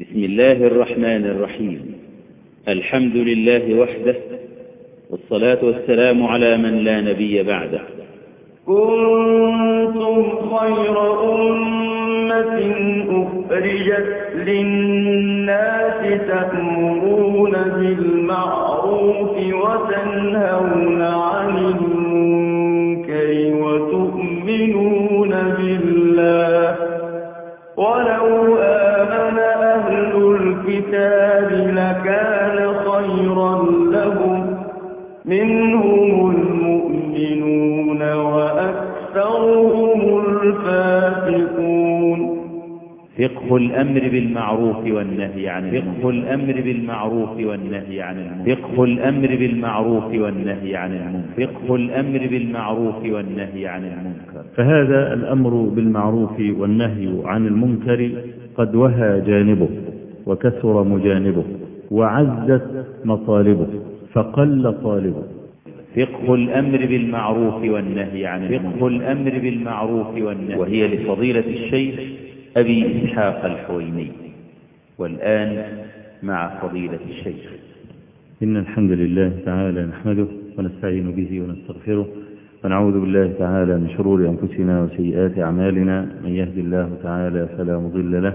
بسم الله الرحمن الرحيم. الحمد لله وحده والصلاة والسلام على من لا نبي بعده. كنتم خير أمة أخرجت للناس تأمرون بالمعروف وتنهون عن المنكر وتؤمنون بالله الكتاب لكان خيرا لهم. منهم المؤمنون وأكثرهم الفاسقون. فقه الأمر بالمعروف والنهي عن فقه الأمر بالمعروف والنهي عن المنكر. فقه الأمر بالمعروف والنهي عن المنكر. فقه الأمر بالمعروف والنهي عن المنكر. فهذا الأمر بالمعروف والنهي عن المنكر قد وهى جانبه. وكثر مجانبه وعزت مطالبه فقل طالبه. فقه الأمر بالمعروف والنهي عن فقه الأمر بالمعروف والنهي. وهي لفضيلة الشيخ أبي إسحاق الحويني. والآن مع فضيلة الشيخ. إن الحمد لله تعالى نحمده ونستعين به ونستغفره ونعوذ بالله تعالى من شرور أنفسنا وسيئات أعمالنا. من يهدي الله تعالى فلا مضل له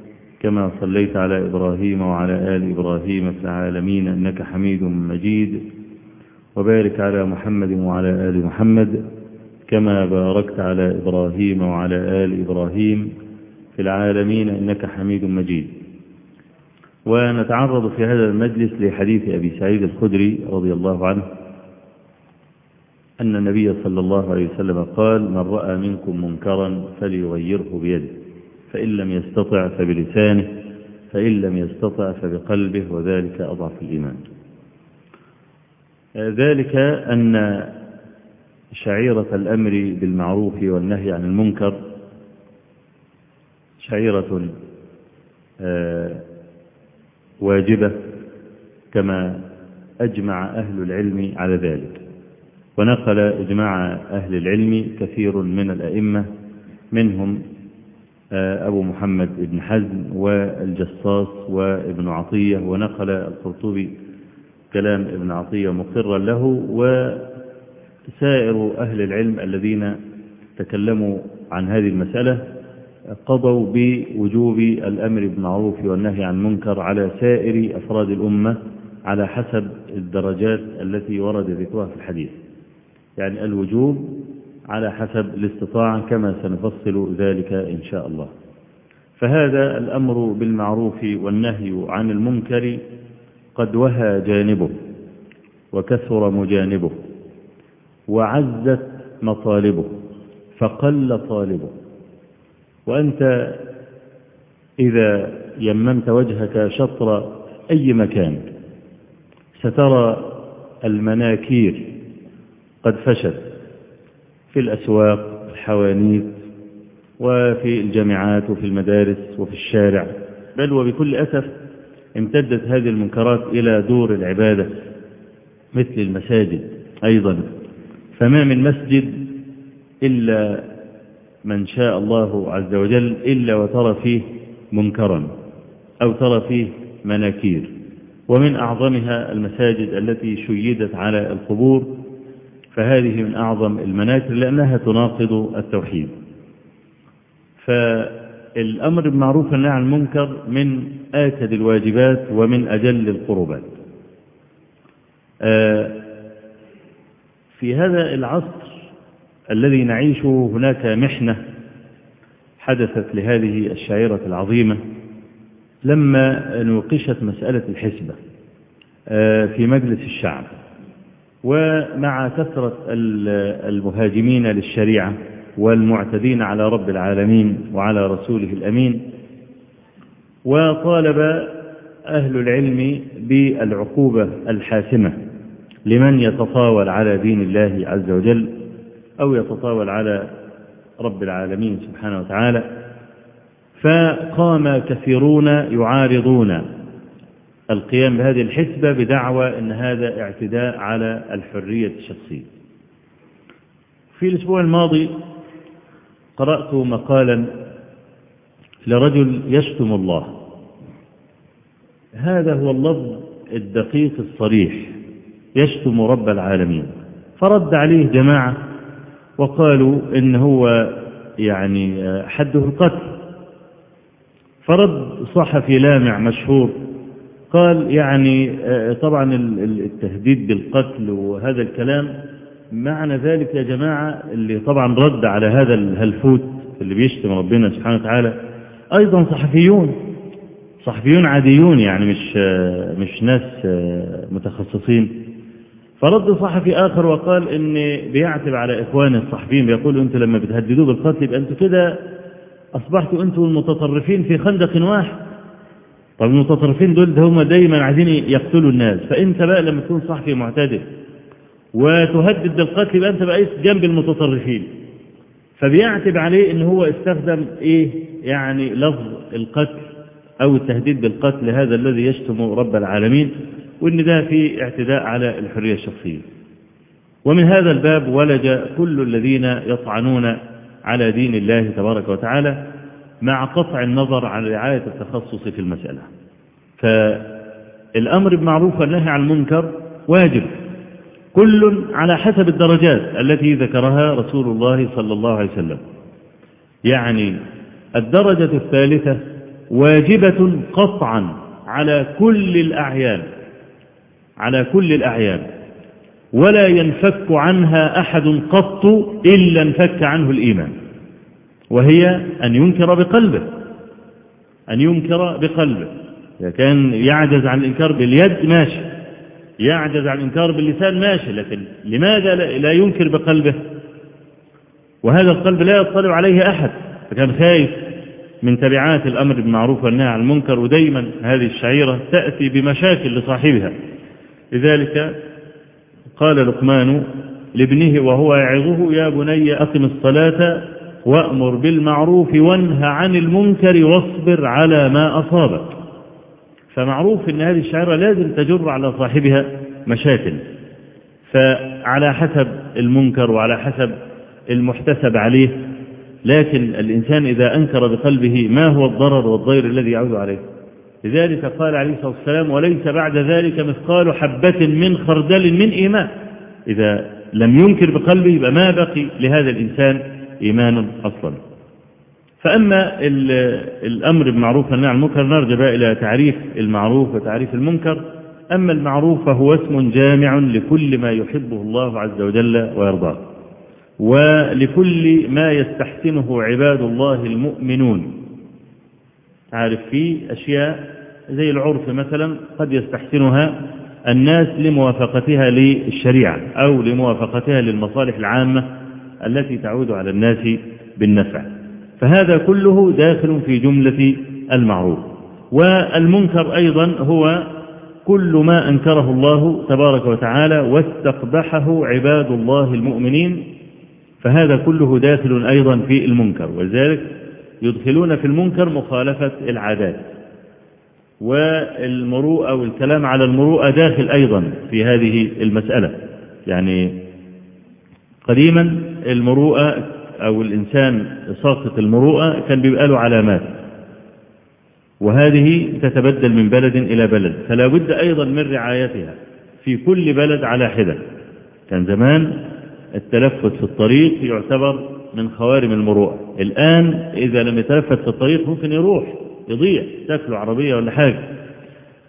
كما صليت على إبراهيم وعلى آل إبراهيم في العالمين إنك حميد مجيد وبارك على محمد وعلى آل محمد كما باركت على إبراهيم وعلى آل إبراهيم في العالمين إنك حميد مجيد. ونتعرض في هذا المجلس لحديث أبي سعيد الخدري رضي الله عنه أن النبي صلى الله عليه وسلم قال من رأى منكم منكرا فليغيره بيده. فإن لم يستطع فبلسانه فإن لم يستطع فبقلبه وذلك أضعف الإيمان. ذلك أن شعيرة الأمر بالمعروف والنهي عن المنكر شعيرة واجبة كما أجمع أهل العلم على ذلك. ونقل إجماع أهل العلم كثير من الأئمة منهم أبو محمد بن حزم والجصاص وابن عطية ونقل القرطبي كلام ابن عطية مقرا له وسائر أهل العلم الذين تكلموا عن هذه المسألة قضوا بوجوب الأمر بالمعروف والنهي عن المنكر على سائر أفراد الأمة على حسب الدرجات التي ورد ذكرها في الحديث. يعني الوجوب على حسب الاستطاعة كما سنفصل ذلك إن شاء الله. فهذا الأمر بالمعروف والنهي عن المنكر قد وهى جانبه وكثر مجانبه وعزت مطالبه فقل طالبه. وأنت إذا يممت وجهك شطر أي مكان سترى المناكير قد فشت في الأسواق الحوانيت وفي الجامعات وفي المدارس وفي الشارع. بل وبكل أسف امتدت هذه المنكرات إلى دور العبادة مثل المساجد أيضا. فما من مسجد إلا من شاء الله عز وجل إلا وترى فيه منكرا أو ترى فيه مناكير. ومن أعظمها المساجد التي شيدت على القبور فهذه من أعظم المناكر لأنها تناقض التوحيد. فالأمر بالمعروف والنهي عن المنكر من آكد الواجبات ومن أجل القربات. في هذا العصر الذي نعيشه هناك محنة حدثت لهذه الشعيرة العظيمة لما نوقشت مسألة الحسبة في مجلس الشعب. ومع كثرة المهاجمين للشريعة والمعتدين على رب العالمين وعلى رسوله الأمين وطالب أهل العلم بالعقوبة الحاسمة لمن يتطاول على دين الله عز وجل أو يتطاول على رب العالمين سبحانه وتعالى فقام كثيرون يعارضون القيام بهذه الحسبة بدعوى أن هذا اعتداء على الحرية الشخصية. في الأسبوع الماضي قرأت مقالا لرجل يشتم الله. هذا هو اللفظ الدقيق الصريح. يشتم رب العالمين. فرد عليه جماعة وقالوا إن هو يعني حده القتل. فرد صحفي لامع مشهور قال يعني طبعا التهديد بالقتل وهذا الكلام معنى ذلك يا جماعة اللي طبعا رد على هذا الهلفوت اللي بيشتم ربنا سبحانه وتعالى. أيضا صحفيون صحفيون عاديون يعني مش مش ناس متخصصين. فرد صحفي آخر وقال إن بيعتب على إخوانه الصحفيين بيقولوا أنتوا لما بتهددوه بالقتل يبقى كده أصبحتوا أنتوا المتطرفين في خندق واحد. طب المتطرفين دول ده هم دايما عايزين يقتلوا الناس. فأنت بقى لما تكون صحفي معتدل وتهدد بالقتل يبقى أنت بقيت جنب المتطرفين فبيعتب عليه إن هو استخدم إيه؟ يعني لفظ القتل أو التهديد بالقتل هذا الذي يشتم رب العالمين وإن ده في اعتداء على الحرية الشخصية. ومن هذا الباب ولج كل الذين يطعنون على دين الله تبارك وتعالى مع قطع النظر عن رعاية التخصص في المسألة. فالأمر بمعروف والنهي عن المنكر واجب كل على حسب الدرجات التي ذكرها رسول الله صلى الله عليه وسلم. يعني الدرجة الثالثة واجبة قطعا على كل الأعيان على كل الأعيان ولا ينفك عنها أحد قط إلا انفك عنه الإيمان. وهي أن ينكر بقلبه أن ينكر بقلبه. إذا كان يعجز عن الإنكار باليد ماشي يعجز عن الإنكار باللسان ماشي لكن لماذا لا ينكر بقلبه؟ وهذا القلب لا يطلع عليه أحد. فكان خايف من تبعات الأمر بالمعروف والنهي عن المنكر ودايما هذه الشعيرة تأتي بمشاكل لصاحبها. لذلك قال لقمان لابنه وهو يعظه يا بني أقم الصلاة وأمر بالمعروف وانهى عن المنكر واصبر على ما أصابك. فمعروف إن هذه الشعيرة لازم تجر على صاحبها مشاكل. فعلى حسب المنكر وعلى حسب المحتسب عليه لكن الإنسان إذا أنكر بقلبه ما هو الضرر والضير الذي يعود عليه. لذلك قال عليه الصلاة والسلام وليس بعد ذلك مثقال حبة من خردل من إيمان. إذا لم ينكر بقلبه يبقى ما بقي لهذا الإنسان إيمان أصلا. فأما الأمر بالمعروف والنهي عن المنكر نرجع بقى إلى تعريف المعروف وتعريف المنكر. أما المعروف فهو اسم جامع لكل ما يحبه الله عز وجل ويرضاه ولكل ما يستحسنه عباد الله المؤمنون. عارف في أشياء زي العرف مثلا قد يستحسنها الناس لموافقتها للشريعة أو لموافقتها للمصالح العامة. التي تعود على الناس بالنفع. فهذا كله داخل في جملة المعروف. والمنكر أيضا هو كل ما أنكره الله تبارك وتعالى واستقبحه عباد الله المؤمنين فهذا كله داخل أيضا في المنكر. ولذلك يدخلون في المنكر مخالفة العادات. والمروءة والكلام على المروءة داخل أيضا في هذه المسألة. يعني قديما المروءة أو الإنسان ساقط المروءة كان بيبقى له علامات. وهذه تتبدل من بلد إلى بلد فلا بد أيضا من رعايتها في كل بلد على حدة. كان زمان التلفت في الطريق يعتبر من خوارم المروءة. الآن إذا لم يتلفت في الطريق ممكن يروح يضيع تاكله عربية ولا حاجة.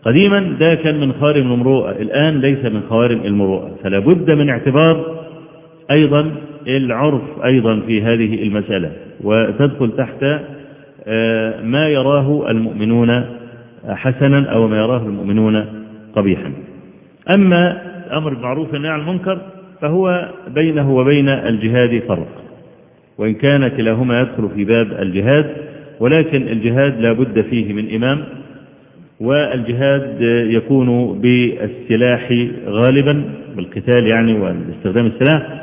قديما ده كان من خوارم المروءة الآن ليس من خوارم المروءة. فلا بد من اعتبار أيضا العرف أيضا في هذه المسألة وتدخل تحت ما يراه المؤمنون حسنا أو ما يراه المؤمنون قبيحا. أما أمر بالمعروف والنهي عن المنكر فهو بينه وبين الجهاد فرق. وإن كان كلاهما يدخل في باب الجهاد ولكن الجهاد لا بد فيه من إمام والجهاد يكون بالسلاح غالبا بالقتال يعني واستخدام السلاح.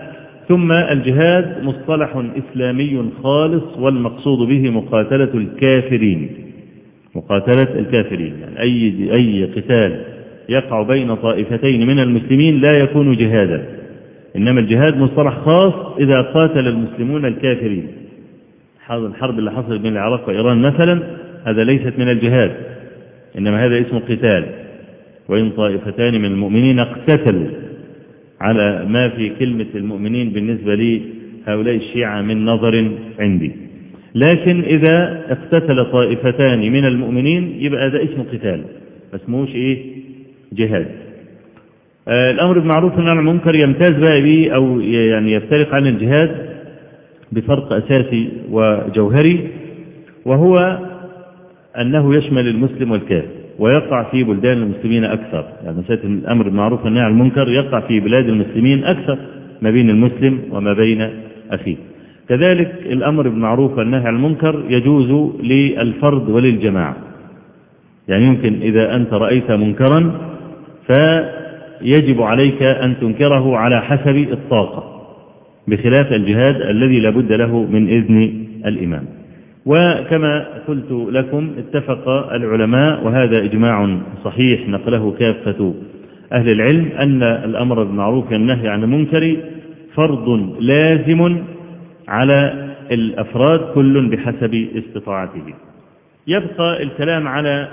ثم الجهاد مصطلح إسلامي خالص والمقصود به مقاتلة الكافرين. مقاتلة الكافرين يعني أي, أي قتال يقع بين طائفتين من المسلمين لا يكون جهادا. إنما الجهاد مصطلح خاص إذا قاتل المسلمون الكافرين. الحرب اللي حصلت بين العراق وإيران مثلا هذا ليست من الجهاد إنما هذا اسم قتال. وإن طائفتان من المؤمنين اقتتلوا على ما في كلمة المؤمنين بالنسبة لي هؤلاء الشيعة من نظر عندي. لكن إذا اقتتل طائفتان من المؤمنين يبقى ده اسمه قتال ما اسمهوش إيه؟ جهاد. آه الأمر بالمعروف والنهي عن المنكر يمتاز بقى به أو يعني يفترق عن الجهاد بفرق أساسي وجوهري وهو أنه يشمل المسلم والكافر. ويقع في بلدان المسلمين أكثر. يعني مسألة الأمر بالمعروف والنهي عن المنكر يقع في بلاد المسلمين أكثر ما بين المسلم وما بين أخيه. كذلك الأمر بالمعروف والنهي عن المنكر يجوز للفرد وللجماعة. يعني يمكن إذا أنت رأيت منكرا فيجب عليك أن تنكره على حسب الطاقة بخلاف الجهاد الذي لابد له من إذن الإمام. وكما قلت لكم اتفق العلماء وهذا إجماع صحيح نقله كافة أهل العلم أن الأمر بالمعروف والنهي عن المنكر فرض لازم على الأفراد كل بحسب استطاعته. يبقى الكلام على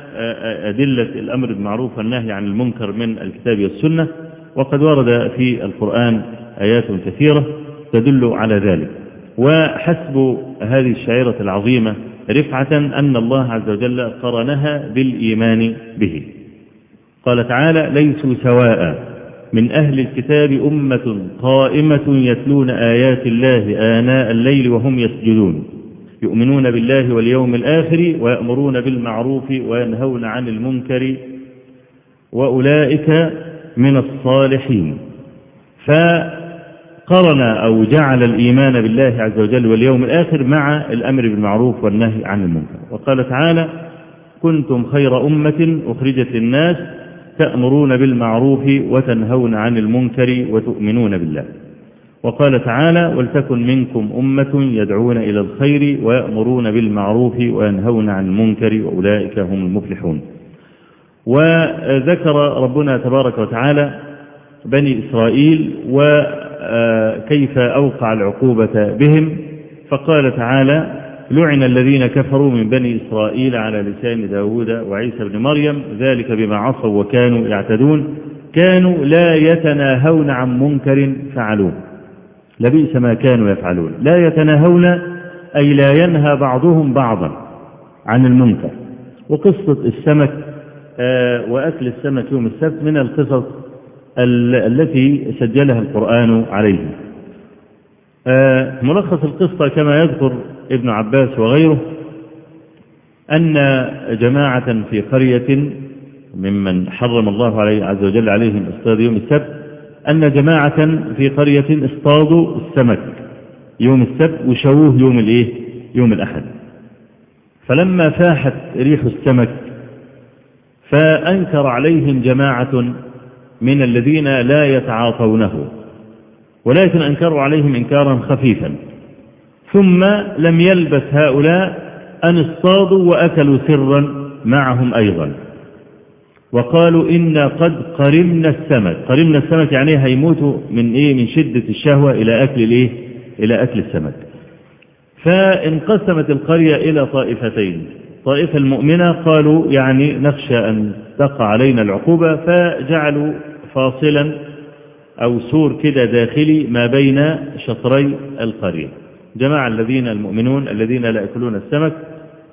أدلة الأمر بالمعروف والنهي عن المنكر من الكتاب والسنة وقد ورد في القرآن آيات كثيرة تدل على ذلك. وحسب هذه الشعيرة العظيمة رفعة أن الله عز وجل قرنها بالإيمان به. قال تعالى ليسوا سواء من أهل الكتاب أمة قائمة يتلون آيات الله آناء الليل وهم يسجدون. يؤمنون بالله واليوم الآخر ويأمرون بالمعروف وينهون عن المنكر وأولئك من الصالحين. فقرن أو جعل الإيمان بالله عز وجل واليوم الآخر مع الأمر بالمعروف والنهي عن المنكر. وقال تعالى كنتم خير أمة أخرجت للناس تأمرون بالمعروف وتنهون عن المنكر وتؤمنون بالله. وقال تعالى ولتكن منكم أمة يدعون إلى الخير ويأمرون بالمعروف وينهون عن المنكر وأولئك هم المفلحون. وذكر ربنا تبارك وتعالى بني إسرائيل وكيف أوقع العقوبة بهم؟ فقال تعالى لعن الذين كفروا من بني إسرائيل على لسان داود وعيسى بن مريم ذلك بما عصوا وكانوا يعتدون كانوا لا يتناهون عن منكر فعلوه. لبئس ما كانوا يفعلون. لا يتناهون أي لا ينهى بعضهم بعضا عن المنكر. وقصة السمك وأكل السمك يوم السبت من القصص التي سجلها القرآن عليه. ملخص القصة كما يذكر ابن عباس وغيره أن جماعة في قرية ممن حرم الله عليه عز وجل عليهم اصطياد يوم السبت أن جماعة في قرية اصطادوا السمك يوم السبت وشووه يوم الإيه؟ يوم الأحد. فلما فاحت ريح السمك فأنكر عليهم جماعة من الذين لا يتعاطونه ولكن أنكروا عليهم إنكارا خفيفا. ثم لم يلبث هؤلاء أن اصطادوا وأكلوا سرا معهم أيضا. وقالوا إنا قد قرمنا السمك. قرمنا السمك يعني هيموتوا من إيه؟ من شدة الشهوة إلى أكل الإيه؟ إلى أكل السمك. فانقسمت القرية إلى طائفتين. طائفة المؤمنة قالوا يعني نخشى أن تقع علينا العقوبة فجعلوا فاصلا أو سور كده داخلي ما بين شطري القرية. جماعة الذين المؤمنون الذين لا يأكلون السمك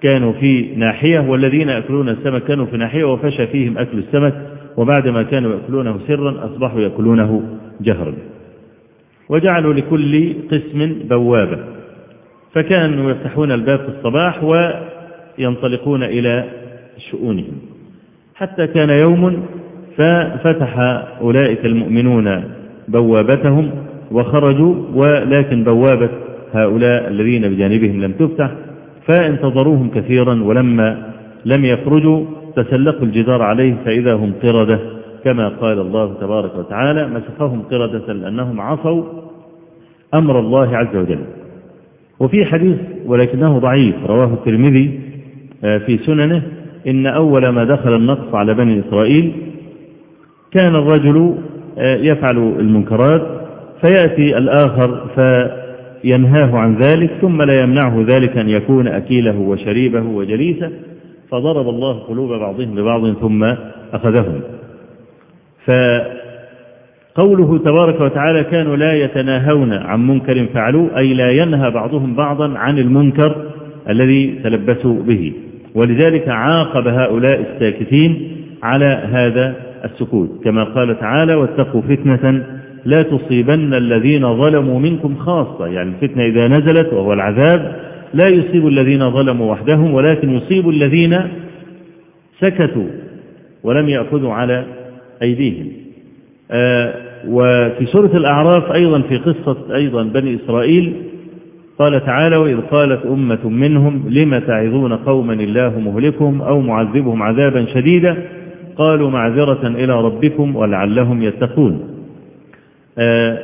كانوا في ناحية والذين يأكلون السمك كانوا في ناحية وفشى فيهم أكل السمك وبعدما كانوا يأكلونه سرا أصبحوا يأكلونه جهرا. وجعلوا لكل قسم بوابة فكانوا يفتحون الباب في الصباح وينطلقون إلى شؤونهم. حتى كان يوم ففتح أولئك المؤمنون بوابتهم وخرجوا ولكن بوابة هؤلاء الذين بجانبهم لم تفتح فانتظروهم كثيرا ولما لم يخرجوا فسلقوا الجدار عليه فإذا هم قردة كما قال الله تبارك وتعالى مسخهم قردة لأنهم عصوا أمر الله عز وجل. وفي حديث ولكنه ضعيف رواه الترمذي في سننه إن أول ما دخل النقص على بني إسرائيل كان الرجل يفعل المنكرات فيأتي الآخر فينهاه عن ذلك ثم لا يمنعه ذلك أن يكون أكيله وشريبه وجليسه فضرب الله قلوب بعضهم ببعض ثم أخذهم. فقوله تبارك وتعالى كانوا لا يتناهون عن منكر فعلوه أي لا ينهى بعضهم بعضا عن المنكر الذي تلبسوا به. ولذلك عاقب هؤلاء الساكتين على هذا السكوت. كما قال تعالى واتقوا فتنة لا تصيبن الذين ظلموا منكم خاصة. يعني الفتنة إذا نزلت وهو العذاب لا يصيب الذين ظلموا وحدهم ولكن يصيب الذين سكتوا ولم يأخذوا على أيديهم. آه وفي سورة الأعراف أيضا في قصة أيضا بني إسرائيل قال تعالى وإذ قالت أمة منهم لم تعظون قوما الله مهلكهم أو معذبهم عذابا شديدا؟ قالوا معذرة إلى ربكم ولعلهم يتقون. آه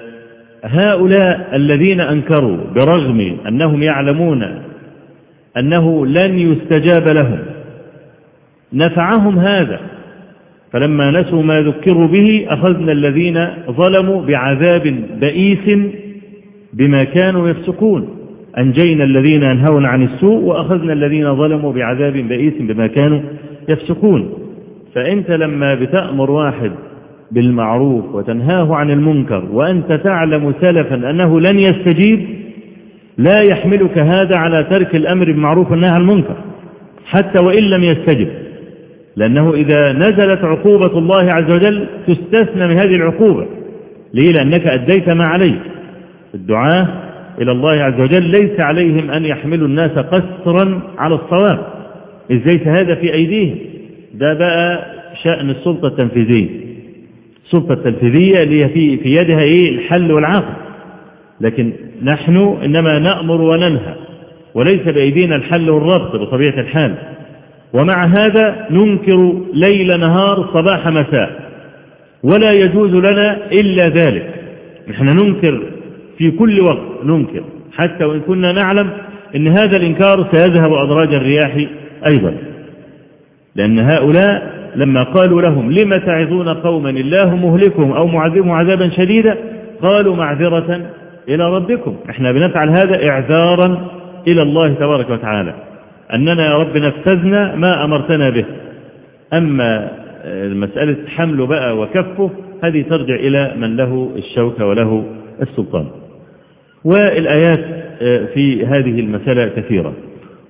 هؤلاء الذين أنكروا برغم أنهم يعلمون أنه لن يستجاب لهم نفعهم هذا فلما نسوا ما ذكروا به أخذنا الذين ظلموا بعذاب بئيس بما كانوا يفسقون. أنجينا الذين ينهون عن السوء وأخذنا الذين ظلموا بعذاب بئيس بما كانوا يفسقون. فأنت لما بتأمر واحد بالمعروف وتنهاه عن المنكر وأنت تعلم سلفا أنه لن يستجيب لا يحملك هذا على ترك الأمر بالمعروف والنهي عن المنكر حتى وإن لم يستجب. لأنه إذا نزلت عقوبة الله عز وجل تستثنى من هذه العقوبة. ليه؟ لأنك أديت ما عليك. الدعاة إلى الله عز وجل ليس عليهم أن يحملوا الناس قسرا على الصواب. إذ ليس هذا في أيديهم. ده بقى شأن السلطة التنفيذية. السلطة التنفيذية اللي في, في يدها إيه؟ الحل والعقل لكن نحن إنما نأمر وننهى وليس بأيدينا الحل والربط بطبيعة الحال. ومع هذا ننكر ليل نهار صباح مساء. ولا يجوز لنا إلا ذلك. نحن ننكر في كل وقت ننكر. حتى وإن كنا نعلم أن هذا الإنكار سيذهب أدراج الرياح أيضا. لأن هؤلاء لما قالوا لهم لم تعظون قوما الله مهلكهم أو معذبهم عذابا شديدا قالوا معذرة إلى ربكم. إحنا بنفعل هذا إعذارا إلى الله تبارك وتعالى. أننا يا رب نفذنا ما أمرتنا به. أما مسألة حمله بقى وكفه هذه ترجع إلى من له الشوكة وله السلطان. والآيات في هذه المسألة كثيرة.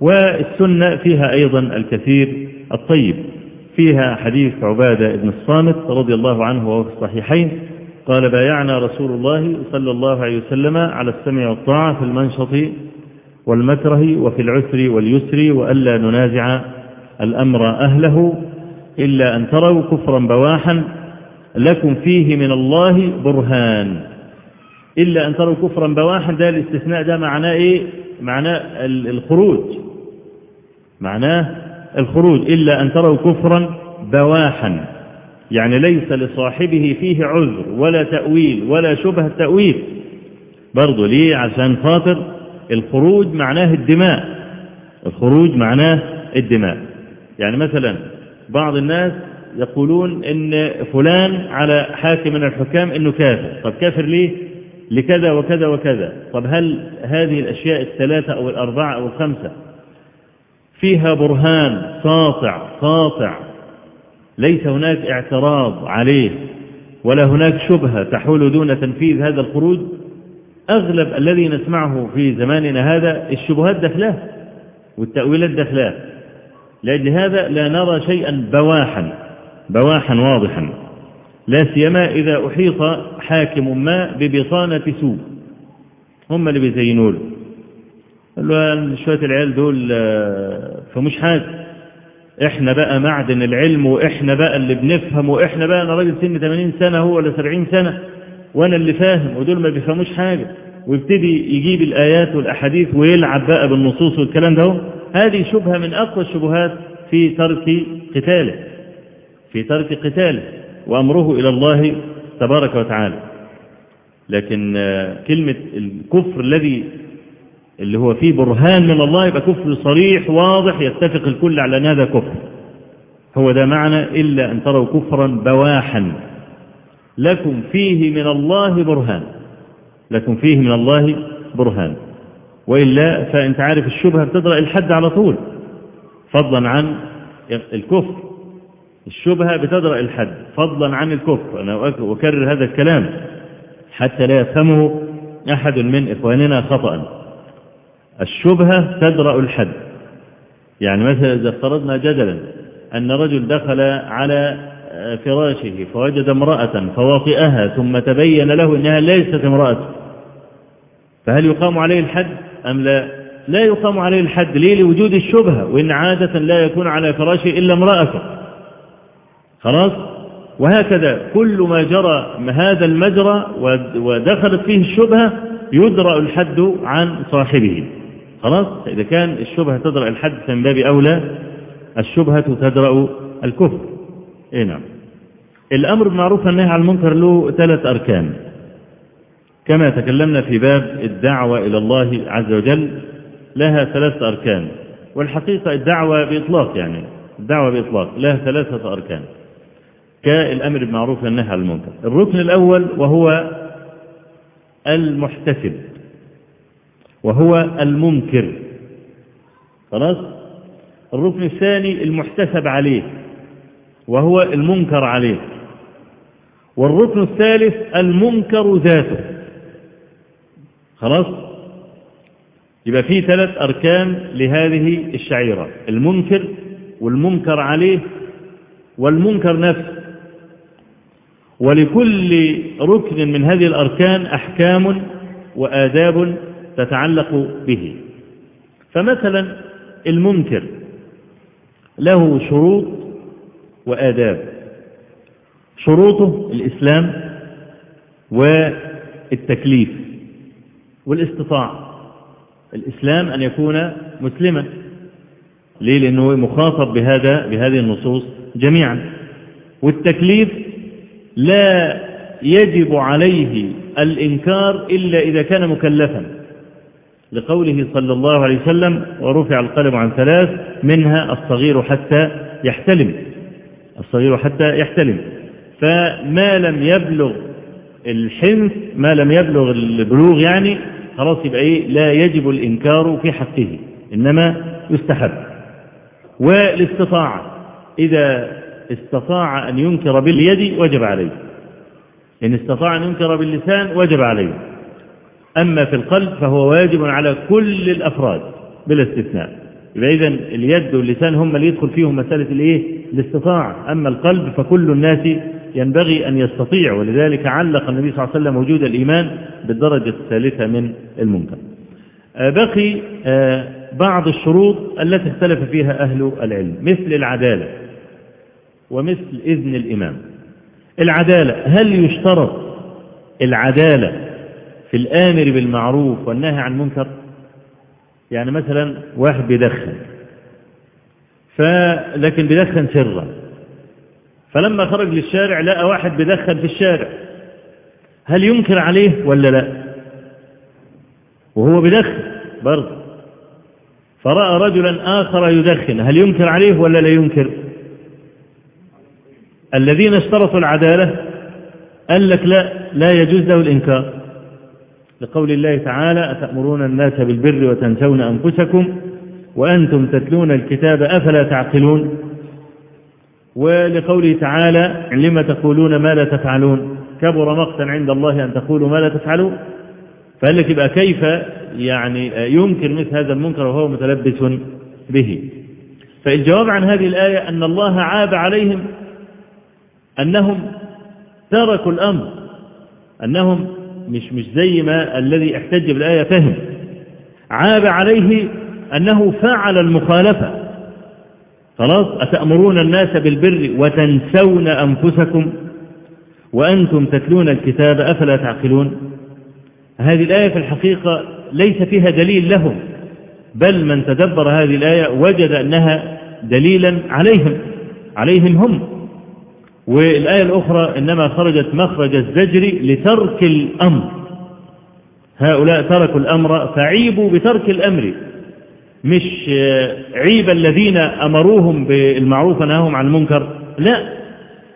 والسنة فيها أيضا الكثير الطيب. فيها حديث عبادة بن الصامت رضي الله عنه وهو في الصحيحين قال بايعنا رسول الله صلى الله عليه وسلم على السمع والطاعة في المنشط والمكره وفي العسر واليسر وألا ننازع الأمر أهله إلا أن تروا كفرا بواحا لكم فيه من الله برهان. إلا أن تروا كفرا بواحا ده الاستثناء ده معناه إيه؟ معناه الخروج. معناه الخروج. إلا أن تروا كفرا بواحا. يعني ليس لصاحبه فيه عذر ولا تأويل ولا شبه تأويل برضو ليه؟ عشان خاطر الخروج معناه الدماء. الخروج معناه الدماء. يعني مثلا بعض الناس يقولون إن فلان على حاكم من الحكام إنه كافر. طب كافر ليه؟ لكذا وكذا وكذا. طب هل هذه الأشياء الثلاثة أو الأربعة أو الخمسة فيها برهان ساطع قاطع؟ ليس هناك اعتراض عليه ولا هناك شبهة تحول دون تنفيذ هذا الخروج؟ أغلب الذي نسمعه في زماننا هذا الشبهات دخلاه والتأويلات دخلاه. لأجل هذا لا نرى شيئا بواحا بواحا واضحا. لا سيما إذا أحيط حاكم ما ببطانة سوء. هم اللي بيزينوا له. قال له شوية العيال دول فمش حاجة. إحنا بقى معدن العلم وإحنا بقى اللي بنفهم وإحنا بقى أنا راجل سن 80 سنة هو ولا 70 سنة وأنا اللي فاهم ودول ما بيفهموش حاجة. ويبتدي يجيب الآيات والأحاديث ويلعب بقى بالنصوص والكلام ده هذه شبهة من أقوى الشبهات في ترك قتاله. في ترك قتاله. وأمره إلى الله تبارك وتعالى. لكن كلمة الكفر الذي اللي هو فيه برهان من الله يبقى كفر صريح واضح يتفق الكل على أن هذا كفر. هو ده معنى إلا أن تروا كفرا بواحا. لكم فيه من الله برهان. لكم فيه من الله برهان. وإلا فأنت عارف الشبهة بتدرأ الحد على طول. فضلا عن الكفر. الشبهة بتدرأ الحد فضلا عن الكفر. أنا أكرر هذا الكلام حتى لا يفهمه أحد من إخواننا خطأ. الشبهة تدرأ الحد. يعني مثلا إذا افترضنا جدلا أن رجل دخل على فراشه فوجد امرأة فواطئها ثم تبين له أنها ليست امرأة فهل يقام عليه الحد أم لا؟ لا يقام عليه الحد ليه لوجود الشبهة وإن عادة لا يكون على فراشه إلا امرأته. خلاص؟ وهكذا كل ما جرى هذا المجرى ودخلت فيه الشبهة يدرأ الحد عن صاحبه. خلاص؟ إذا كان الشبهة تدرأ الحد فمن باب أولى الشبهة تدرأ الكفر. إيه نعم. الأمر بالمعروف والنهي عن المنكر له ثلاث أركان. كما تكلمنا في باب الدعوة إلى الله عز وجل لها ثلاث أركان. والحقيقة الدعوة بإطلاق يعني الدعوة بإطلاق لها ثلاثة أركان. كالأمر بالمعروف والنهي عن المنكر. الركن الأول وهو المحتسب وهو المنكر. خلاص؟ الركن الثاني المحتسب عليه وهو المنكر عليه. والركن الثالث المنكر ذاته. خلاص؟ يبقى في ثلاث أركان لهذه الشعيرة المنكر والمنكر عليه والمنكر نفسه. ولكل ركن من هذه الأركان أحكام وآداب تتعلق به. فمثلا المنكر له شروط وآداب. شروطه الإسلام والتكليف والاستطاع. الإسلام أن يكون مسلما. ليه؟ لأنه مخاطب بهذا بهذه النصوص جميعا. والتكليف لا يجب عليه الإنكار إلا إذا كان مكلفا. لقوله صلى الله عليه وسلم ورفع القلم عن ثلاث منها الصغير حتى يحتلم. الصغير حتى يحتلم. فما لم يبلغ الحنث ما لم يبلغ البلوغ يعني خلاص يبقى إيه؟ لا يجب الإنكار في حقه إنما يستحب. والاستطاعة. إذا استطاع أن ينكر باليد وجب عليه. إن استطاع أن ينكر باللسان وجب عليه. أما في القلب فهو واجب على كل الأفراد بلا استثناء يبقى إذن اليد واللسان هم اللي يدخل فيهم مسألة الإيه؟ الاستطاعة أما القلب فكل الناس ينبغي أن يستطيع ولذلك علق النبي صلى الله عليه وسلم وجود الإيمان بالدرجة الثالثة من المنكر. بقي بعض الشروط التي اختلف فيها أهل العلم. مثل العدالة. ومثل إذن الإمام. العدالة هل يشترط العدالة في الآمر بالمعروف والنهي عن المنكر؟ يعني مثلا واحد بيدخن فلكن بيدخن سرا فلما خرج للشارع لقى واحد بيدخن في الشارع هل ينكر عليه ولا لا؟ وهو بيدخن برضه فرأى رجلا آخر يدخن هل ينكر عليه ولا لا ينكر؟ الذين اشترطوا العدالة قال لك لا لا يجوز له الإنكار. لقول الله تعالى أتأمرون الناس بالبر وتنسون أنفسكم وأنتم تتلون الكتاب أفلا تعقلون؟ ولقوله تعالى لما تقولون ما لا تفعلون؟ كبر مقتا عند الله أن تقولوا ما لا تفعلون؟ فقال لك يبقى كيف؟ يعني ينكر مثل هذا المنكر وهو متلبس به. فالجواب عن هذه الآية أن الله عاب عليهم أنهم تركوا الأمر أنهم مش مش زي ما الذي احتج بالآية فهم. عاب عليه أنه فعل المخالفة. خلاص؟ أتأمرون الناس بالبر وتنسون أنفسكم وأنتم تتلون الكتاب أفلا تعقلون؟ هذه الآية في الحقيقة ليس فيها دليل لهم بل من تدبر هذه الآية وجد أنها دليلا عليهم عليهم هم. والآية الأخرى إنما خرجت مخرج الزجر لترك الأمر. هؤلاء تركوا الأمر فعيبوا بترك الأمر. مش عيب الذين أمروهم بالمعروف ونهاهم عن المنكر. لا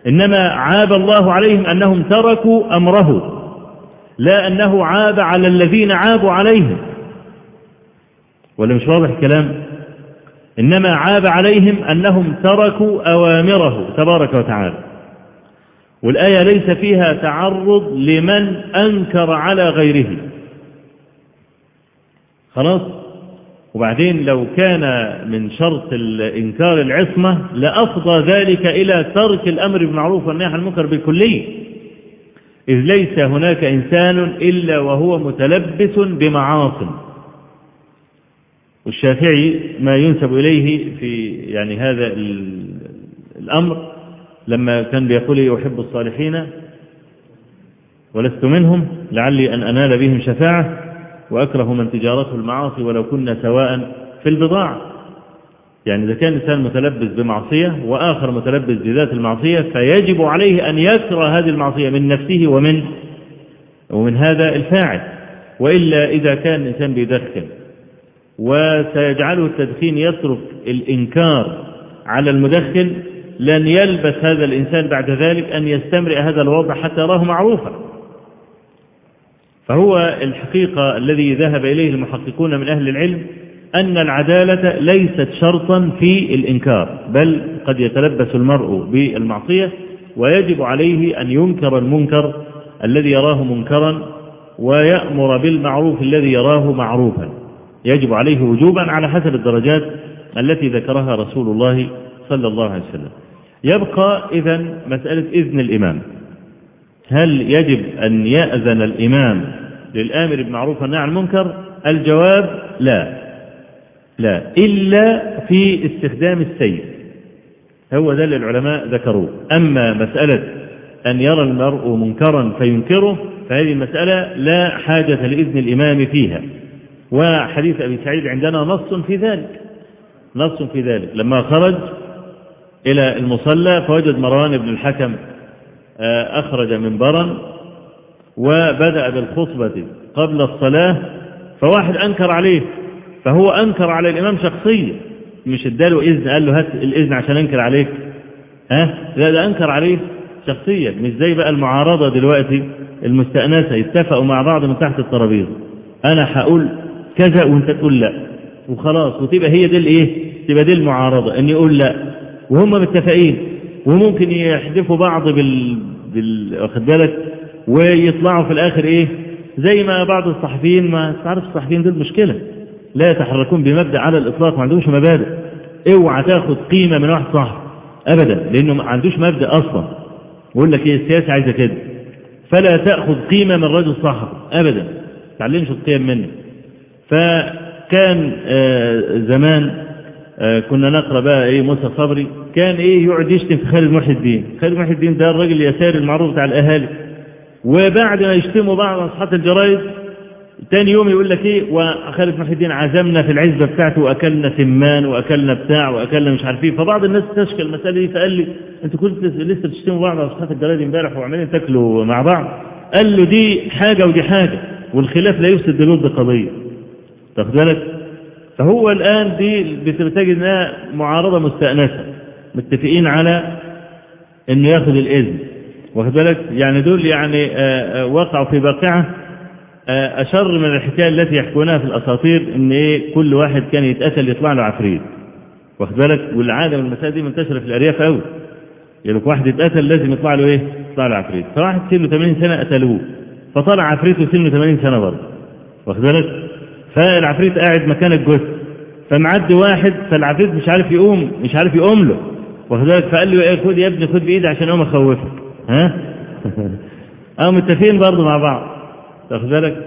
إنما عاب الله عليهم أنهم تركوا أمره. لا أنه عاب على الذين عابوا عليهم. ولا مش واضح الكلام؟ إنما عاب عليهم أنهم تركوا أوامره تبارك وتعالى. والآية ليس فيها تعرض لمن أنكر على غيره. خلاص؟ وبعدين لو كان من شرط الإنكار العصمة لأفضى ذلك إلى ترك الأمر بالمعروف والنهي عن المنكر بالكلية. إذ ليس هناك إنسان إلا وهو متلبس بمعاصم والشافعي ما ينسب إليه في يعني هذا الأمر لما كان بيقول يحب الصالحين ولست منهم لعلي أن أنال بهم شفاعة وأكره من تجارته المعاصي ولو كنا سواء في البضاعة. يعني إذا كان إنسان متلبس بمعصية وآخر متلبس بذات المعصية فيجب عليه أن يكره هذه المعصية من نفسه ومن ومن هذا الفاعل. وإلا إذا كان الإنسان بيدخن وسيجعله التدخين يترك الإنكار على المدخن لن يلبس هذا الإنسان بعد ذلك أن يستمرئ هذا الوضع حتى يراه معروفا. فهو الحقيقة الذي ذهب إليه المحققون من أهل العلم أن العدالة ليست شرطا في الإنكار بل قد يتلبس المرء بالمعصية ويجب عليه أن ينكر المنكر الذي يراه منكرا ويأمر بالمعروف الذي يراه معروفا. يجب عليه وجوبا على حسب الدرجات التي ذكرها رسول الله صلى الله عليه وسلم. يبقى إذا مسألة إذن الإمام. هل يجب أن يأذن الإمام للآمر بالمعروف والنهي عن المنكر؟ الجواب لا. لا. إلا في استخدام السيف. هو ده اللي العلماء ذكروه. أما مسألة أن يرى المرء منكرا فينكره فهذه المسألة لا حاجة لإذن الإمام فيها. وحديث أبي سعيد عندنا نص في ذلك. نص في ذلك. لما خرج إلى المصلى فوجد مروان بن الحكم أخرج منبرا وبدأ بالخطبة قبل الصلاة فواحد أنكر عليه فهو أنكر على الإمام شخصيا مش اداله إذن قال له هات الإذن عشان أنكر عليك. ها؟ لا ده أنكر عليه شخصيا مش زي بقى المعارضة دلوقتي المستأنسة يتفقوا مع بعض من تحت الترابيزة. أنا هقول كذا وأنت تقول لا وخلاص وتبقى هي دي الإيه؟ تبقى دي المعارضة أن يقول لا. وهم متفقين وممكن يحدفوا بعض بال, بال... واخد بالك ويطلعوا في الآخر إيه؟ زي ما بعض الصحفيين ما تعرف الصحفيين دول مشكلة. لا يتحركون بمبدأ على الإطلاق ما عندهمش مبادئ. اوعى تاخد قيمة من واحد صاحب أبدا لأنه ما عندوش مبدأ أصلا. يقول لك إيه؟ السياسة عايزة كده. فلا تأخذ قيمة من رجل صاحب أبدا تعلمش القيم منه. فكان آه زمان آه كنا نقرأ بقى إيه؟ موسى صبري كان إيه يقعد يشتم في خالد محي الدين. خالد محي الدين ده الراجل اليساري المعروف بتاع الأهالي. وبعد ما يشتموا بعض أصحاب الجرايد تاني يوم يقول لك إيه وخالد محي الدين عزمنا في العزبة بتاعته وأكلنا سمان وأكلنا بتاع وأكلنا مش عارف إيه. فبعض الناس تشكى المسألة دي فقال لي أنتوا كنتوا لسه بتشتموا بعض صحافة الجرايد امبارح وعمالين تاكلوا مع بعض. قال له دي حاجة ودي حاجة والخلاف لا يفسد للود قضية. تاخد بالك؟ فهو الآن دي بتجد إنها معارضة مستأنسة. متفقين على إنه ياخد الإذن. واخد بالك يعني دول يعني وقعوا في باقعة أشر من الحكاية التي يحكونها في الأساطير إن إيه كل واحد كان يتقتل يطلع له عفريت. واخد بالك والعادة من المسائل دي منتشرة في الأرياف قوي يعني واحد يتقتل لازم يطلع له إيه يطلع له عفريت. فواحد سنه 80 سنة قتلوه فطلع عفريته سنه 80 سنة برضه. واخد بالك فالعفريت قاعد مكان الجثة. فمعدي واحد فالعفريت مش عارف يقوم مش عارف يقوم له. واخد بالك فقال له إيه خد يا ابني خد بإيدي عشان أقوم أخوفك. ها؟ آه متفقين برضه مع بعض. تاخد بالك؟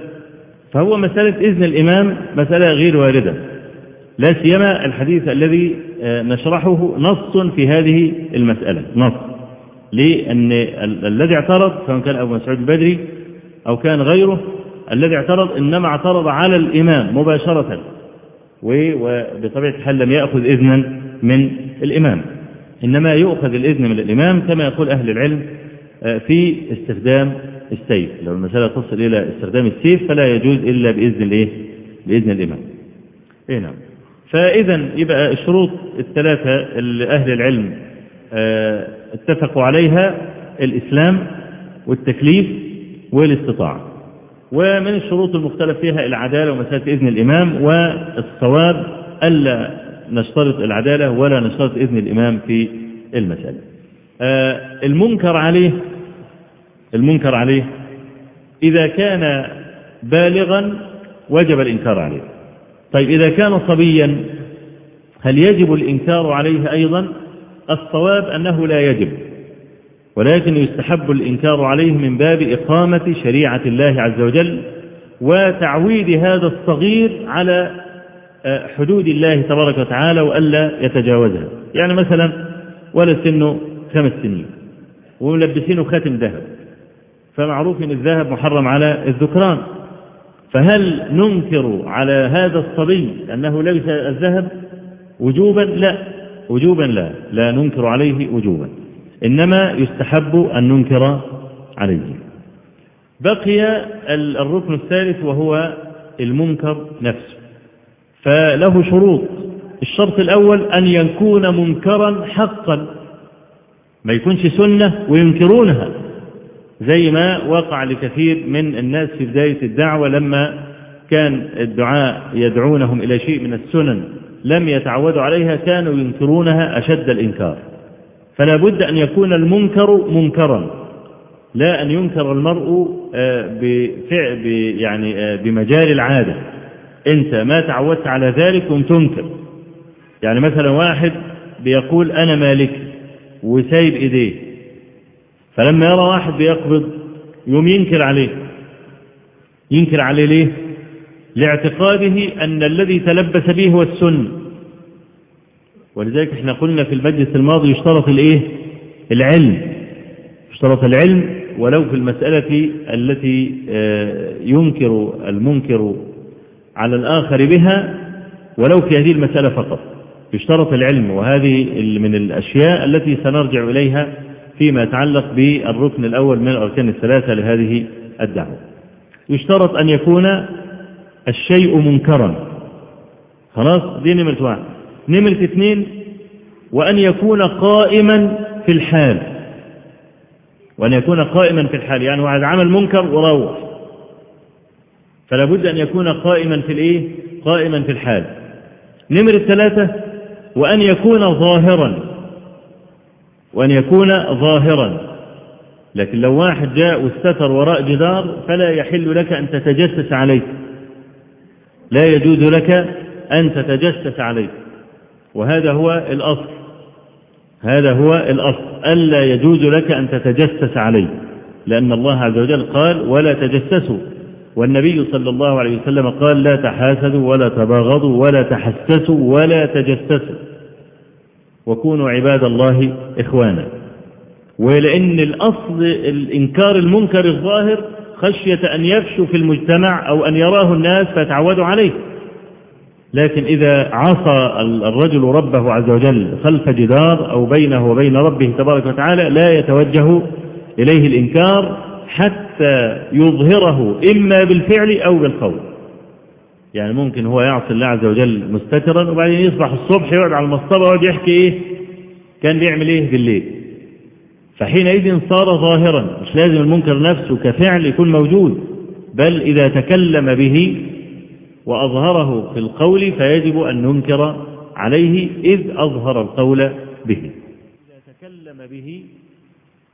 فهو مسألة إذن الإمام مسألة غير واردة. لا سيما الحديث الذي نشرحه نص في هذه المسألة. نص. لأن الذي اعترض سواء كان أبو مسعود البدري أو كان غيره الذي اعترض إنما اعترض على الإمام مباشرة وبطبيعة الحال لم يأخذ إذنا من الإمام. إنما يؤخذ الإذن من الإمام كما يقول أهل العلم في استخدام السيف. لو المسألة تصل إلى استخدام السيف فلا يجوز إلا بإذن الإيه؟ بإذن الإمام. إيه نعم. فإذا يبقى الشروط الثلاثة اللي أهل العلم اتفقوا عليها الإسلام والتكليف والاستطاعة. ومن الشروط المختلف فيها العدالة ومسألة إذن الإمام والصواب ألا نشترط العدالة ولا نشترط إذن الإمام في المسألة. المنكر عليه المنكر عليه إذا كان بالغا وجب الإنكار عليه. طيب إذا كان صبيا هل يجب الإنكار عليه أيضا؟ الصواب أنه لا يجب ولكن يستحب الإنكار عليه من باب إقامة شريعة الله عز وجل وتعويد هذا الصغير على حدود الله تبارك وتعالى وألا يتجاوزها. يعني مثلا ولد سنه خمس سنين وملبسينه خاتم ذهب فمعروف إن الذهب محرم على الذكران. فهل ننكر على هذا الصبي أنه لبس الذهب؟ وجوبا لا وجوبا لا لا ننكر عليه وجوبا. إنما يستحب أن ننكر عليه. بقي الركن الثالث وهو المنكر نفسه. فله شروط. الشرط الأول أن يكون منكرا حقا. ما يكونش سنة وينكرونها زي ما وقع لكثير من الناس في بداية الدعوة لما كان الدعاء يدعونهم إلى شيء من السنن لم يتعودوا عليها كانوا ينكرونها أشد الإنكار. فلا بد أن يكون المنكر منكرا لا أن ينكر المرء بفعل يعني بمجال العادة. أنت ما تعودت على ذلك وتنكر يعني مثلا واحد بيقول أنا مالك وسايب إيديه فلما يرى واحد بيقبض يوم ينكر عليه. ينكر عليه ليه؟ لاعتقاده أن الذي تلبس به هو السن ولذلك إحنا قلنا في المجلس الماضي يشترط الإيه؟ العلم. يشترط العلم ولو في المسألة التي ينكر المنكر على الآخر بها ولو في هذه المسألة فقط. يشترط العلم وهذه من الأشياء التي سنرجع إليها فيما يتعلق بالركن الأول من الأركان الثلاثة لهذه الدعوة. يشترط أن يكون الشيء منكرا. خلاص؟ دي نمرة واحد. نمرة اثنين وأن يكون قائما في الحال. وأن يكون قائما في الحال يعني واحد عمل منكر وروح فلا بد أن يكون قائما في الإيه؟ قائما في الحال. نمرة ثلاثة وأن يكون ظاهرا. وأن يكون ظاهرا. لكن لو واحد جاء واستتر وراء جدار فلا يحل لك أن تتجسس عليه. لا يجوز لك أن تتجسس عليه. وهذا هو الأصل. هذا هو الأصل. ألا يجوز لك أن تتجسس عليه. لأن الله عز وجل قال ولا تجسسوا. والنبي صلى الله عليه وسلم قال لا تحاسدوا ولا تباغضوا ولا تحسسوا ولا تجسسوا. وكونوا عباد الله إخوانا. ولأن الأصل الإنكار المنكر الظاهر خشية أن يفشوا في المجتمع أو أن يراه الناس فيتعودوا عليه. لكن إذا عصى الرجل ربه عز وجل خلف جدار أو بينه وبين ربه تبارك وتعالى لا يتوجه إليه الإنكار حتى يظهره إما بالفعل أو بالقول. يعني ممكن هو يعصي الله عز وجل مستترا وبعدين يصبح الصبح يقعد على المصطبة ويقعد يحكي إيه؟ كان بيعمل إيه بالليل. فحينئذ صار ظاهرا مش لازم المنكر نفسه كفعل يكون موجود بل إذا تكلم به وأظهره في القول فيجب أن ننكر عليه إذ أظهر القول به. إذا تكلم به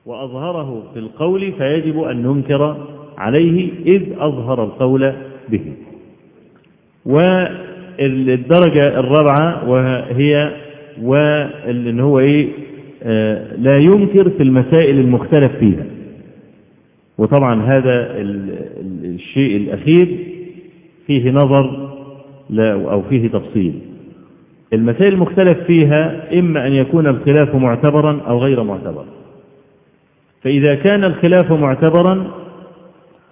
وأظهره في القول فيجب أن ننكر عليه إذ أظهر القول به. والدرجة الرابعة وهي وإن هو إيه؟ لا ينكر في المسائل المختلف فيها. وطبعا هذا الشيء الأخير فيه نظر أو فيه تفصيل. المسائل المختلف فيها إما أن يكون الخلاف معتبرا أو غير معتبر فإذا كان الخلاف معتبرا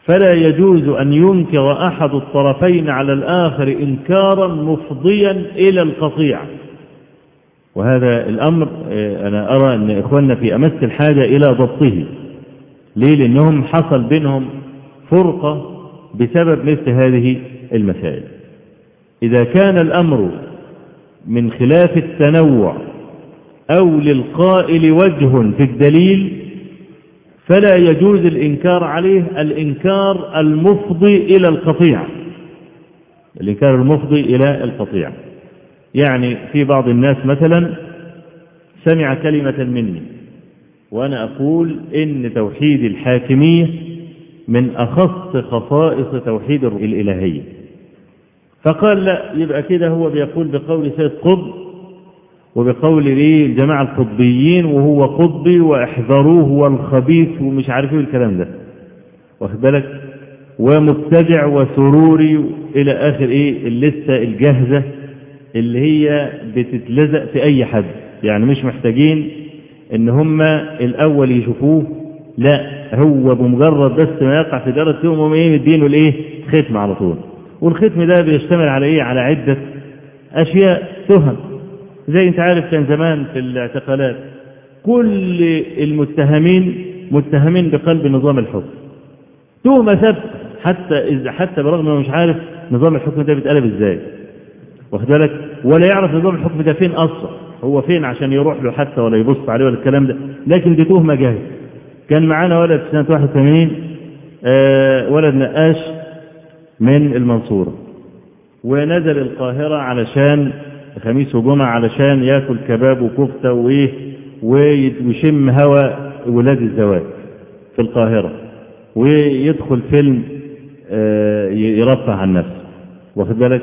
فلا يجوز أن ينكر أحد الطرفين على الآخر إنكارا مفضيا إلى القطيع. وهذا الأمر أنا أرى أن إخواننا في أمس الحاجة إلى ضبطه. ليه؟ لأنهم حصل بينهم فرقة بسبب مثل هذه المسائل. إذا كان الأمر من خلاف التنوع أو للقائل وجه في الدليل فلا يجوز الإنكار عليه الإنكار المفضي إلى القطيع. الإنكار المفضي إلى القطيع. يعني في بعض الناس مثلا سمع كلمة مني وأنا أقول إن توحيد الحاكمية من أخص خصائص توحيد الإلهية. فقال لا يبقى كده هو بيقول بقول سيد قطب وبقول ليه الجماعة القطبيين وهو قطبي وأحذروه والخبيث ومش عارف إيه الكلام ده. واخد بالك؟ ومبتدع وسروري إلى آخر إيه؟ اللستة الجاهزة اللي هي بتتلزق في أي حد. يعني مش محتاجين إن هم الأول يشوفوه. لا هو بمجرد بس ما يقع في دارة هم إيه؟ مدينه الإيه؟ ختم على طول. والختم ده بيشتمل على إيه؟ على عدة أشياء تهم. زي انت عارف كان زمان في الاعتقالات كل المتهمين متهمين بقلب نظام الحكم. تهمة ثابتة حتى إذا حتى برغم إنه مش عارف نظام الحكم ده بيتقلب إزاي. واخد بالك؟ ولا يعرف نظام الحكم ده فين أصلا. هو فين عشان يروح له حتى ولا يبص عليه ولا الكلام ده. لكن دي تهمة جاهزة كان معانا ولد في سنة 81 آه ولد نقاش من المنصورة. ونزل القاهرة علشان خميس وجمعة علشان ياكل كباب وكفتة وإيه ويشم هوا ولاد الزواج في القاهرة ويدخل فيلم آه يرفع عن نفسه. واخد بالك؟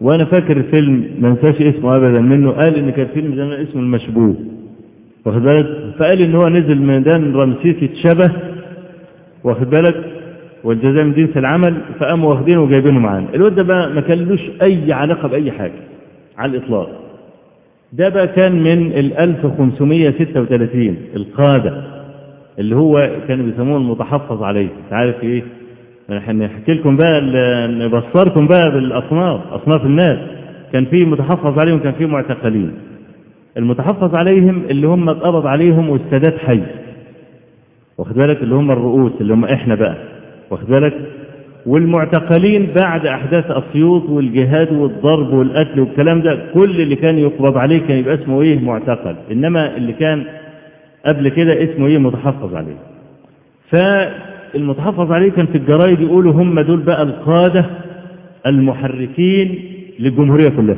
وأنا فاكر الفيلم ما انساش اسمه ابدا منه قال إن كان فيلم زمان اسمه المشبوه. واخد بالك؟ فقال إن هو نزل ميدان رمسيس اتشبه واخد بالك؟ والجزاء من جنس العمل فقاموا واخدينه وجايبينه معانا. الواد ده بقى ما كان لوش أي علاقة بأي حاجة. على الإطلاق. ده بقى كان من ال 1536 القادة اللي هو كانوا بيسموه المتحفظ عليه. عارف إيه؟ هنحكي لكم بقى نبصركم بقى بالأصناف أصناف الناس. كان في متحفظ عليهم كان في معتقلين. المتحفظ عليهم اللي هم اتقبض عليهم والسادات حي. واخد بالك؟ اللي هم الرؤوس اللي هم إحنا بقى. واخد بالك؟ والمعتقلين بعد أحداث اسيوط والجهاد والضرب والقتل والكلام ده كل اللي كان يقبض عليه كان يبقى اسمه إيه؟ معتقل. إنما اللي كان قبل كده اسمه إيه؟ متحفظ عليه. فالمتحفظ عليه كان في الجرايد يقولوا هم دول بقى القادة المحركين للجمهورية كلها.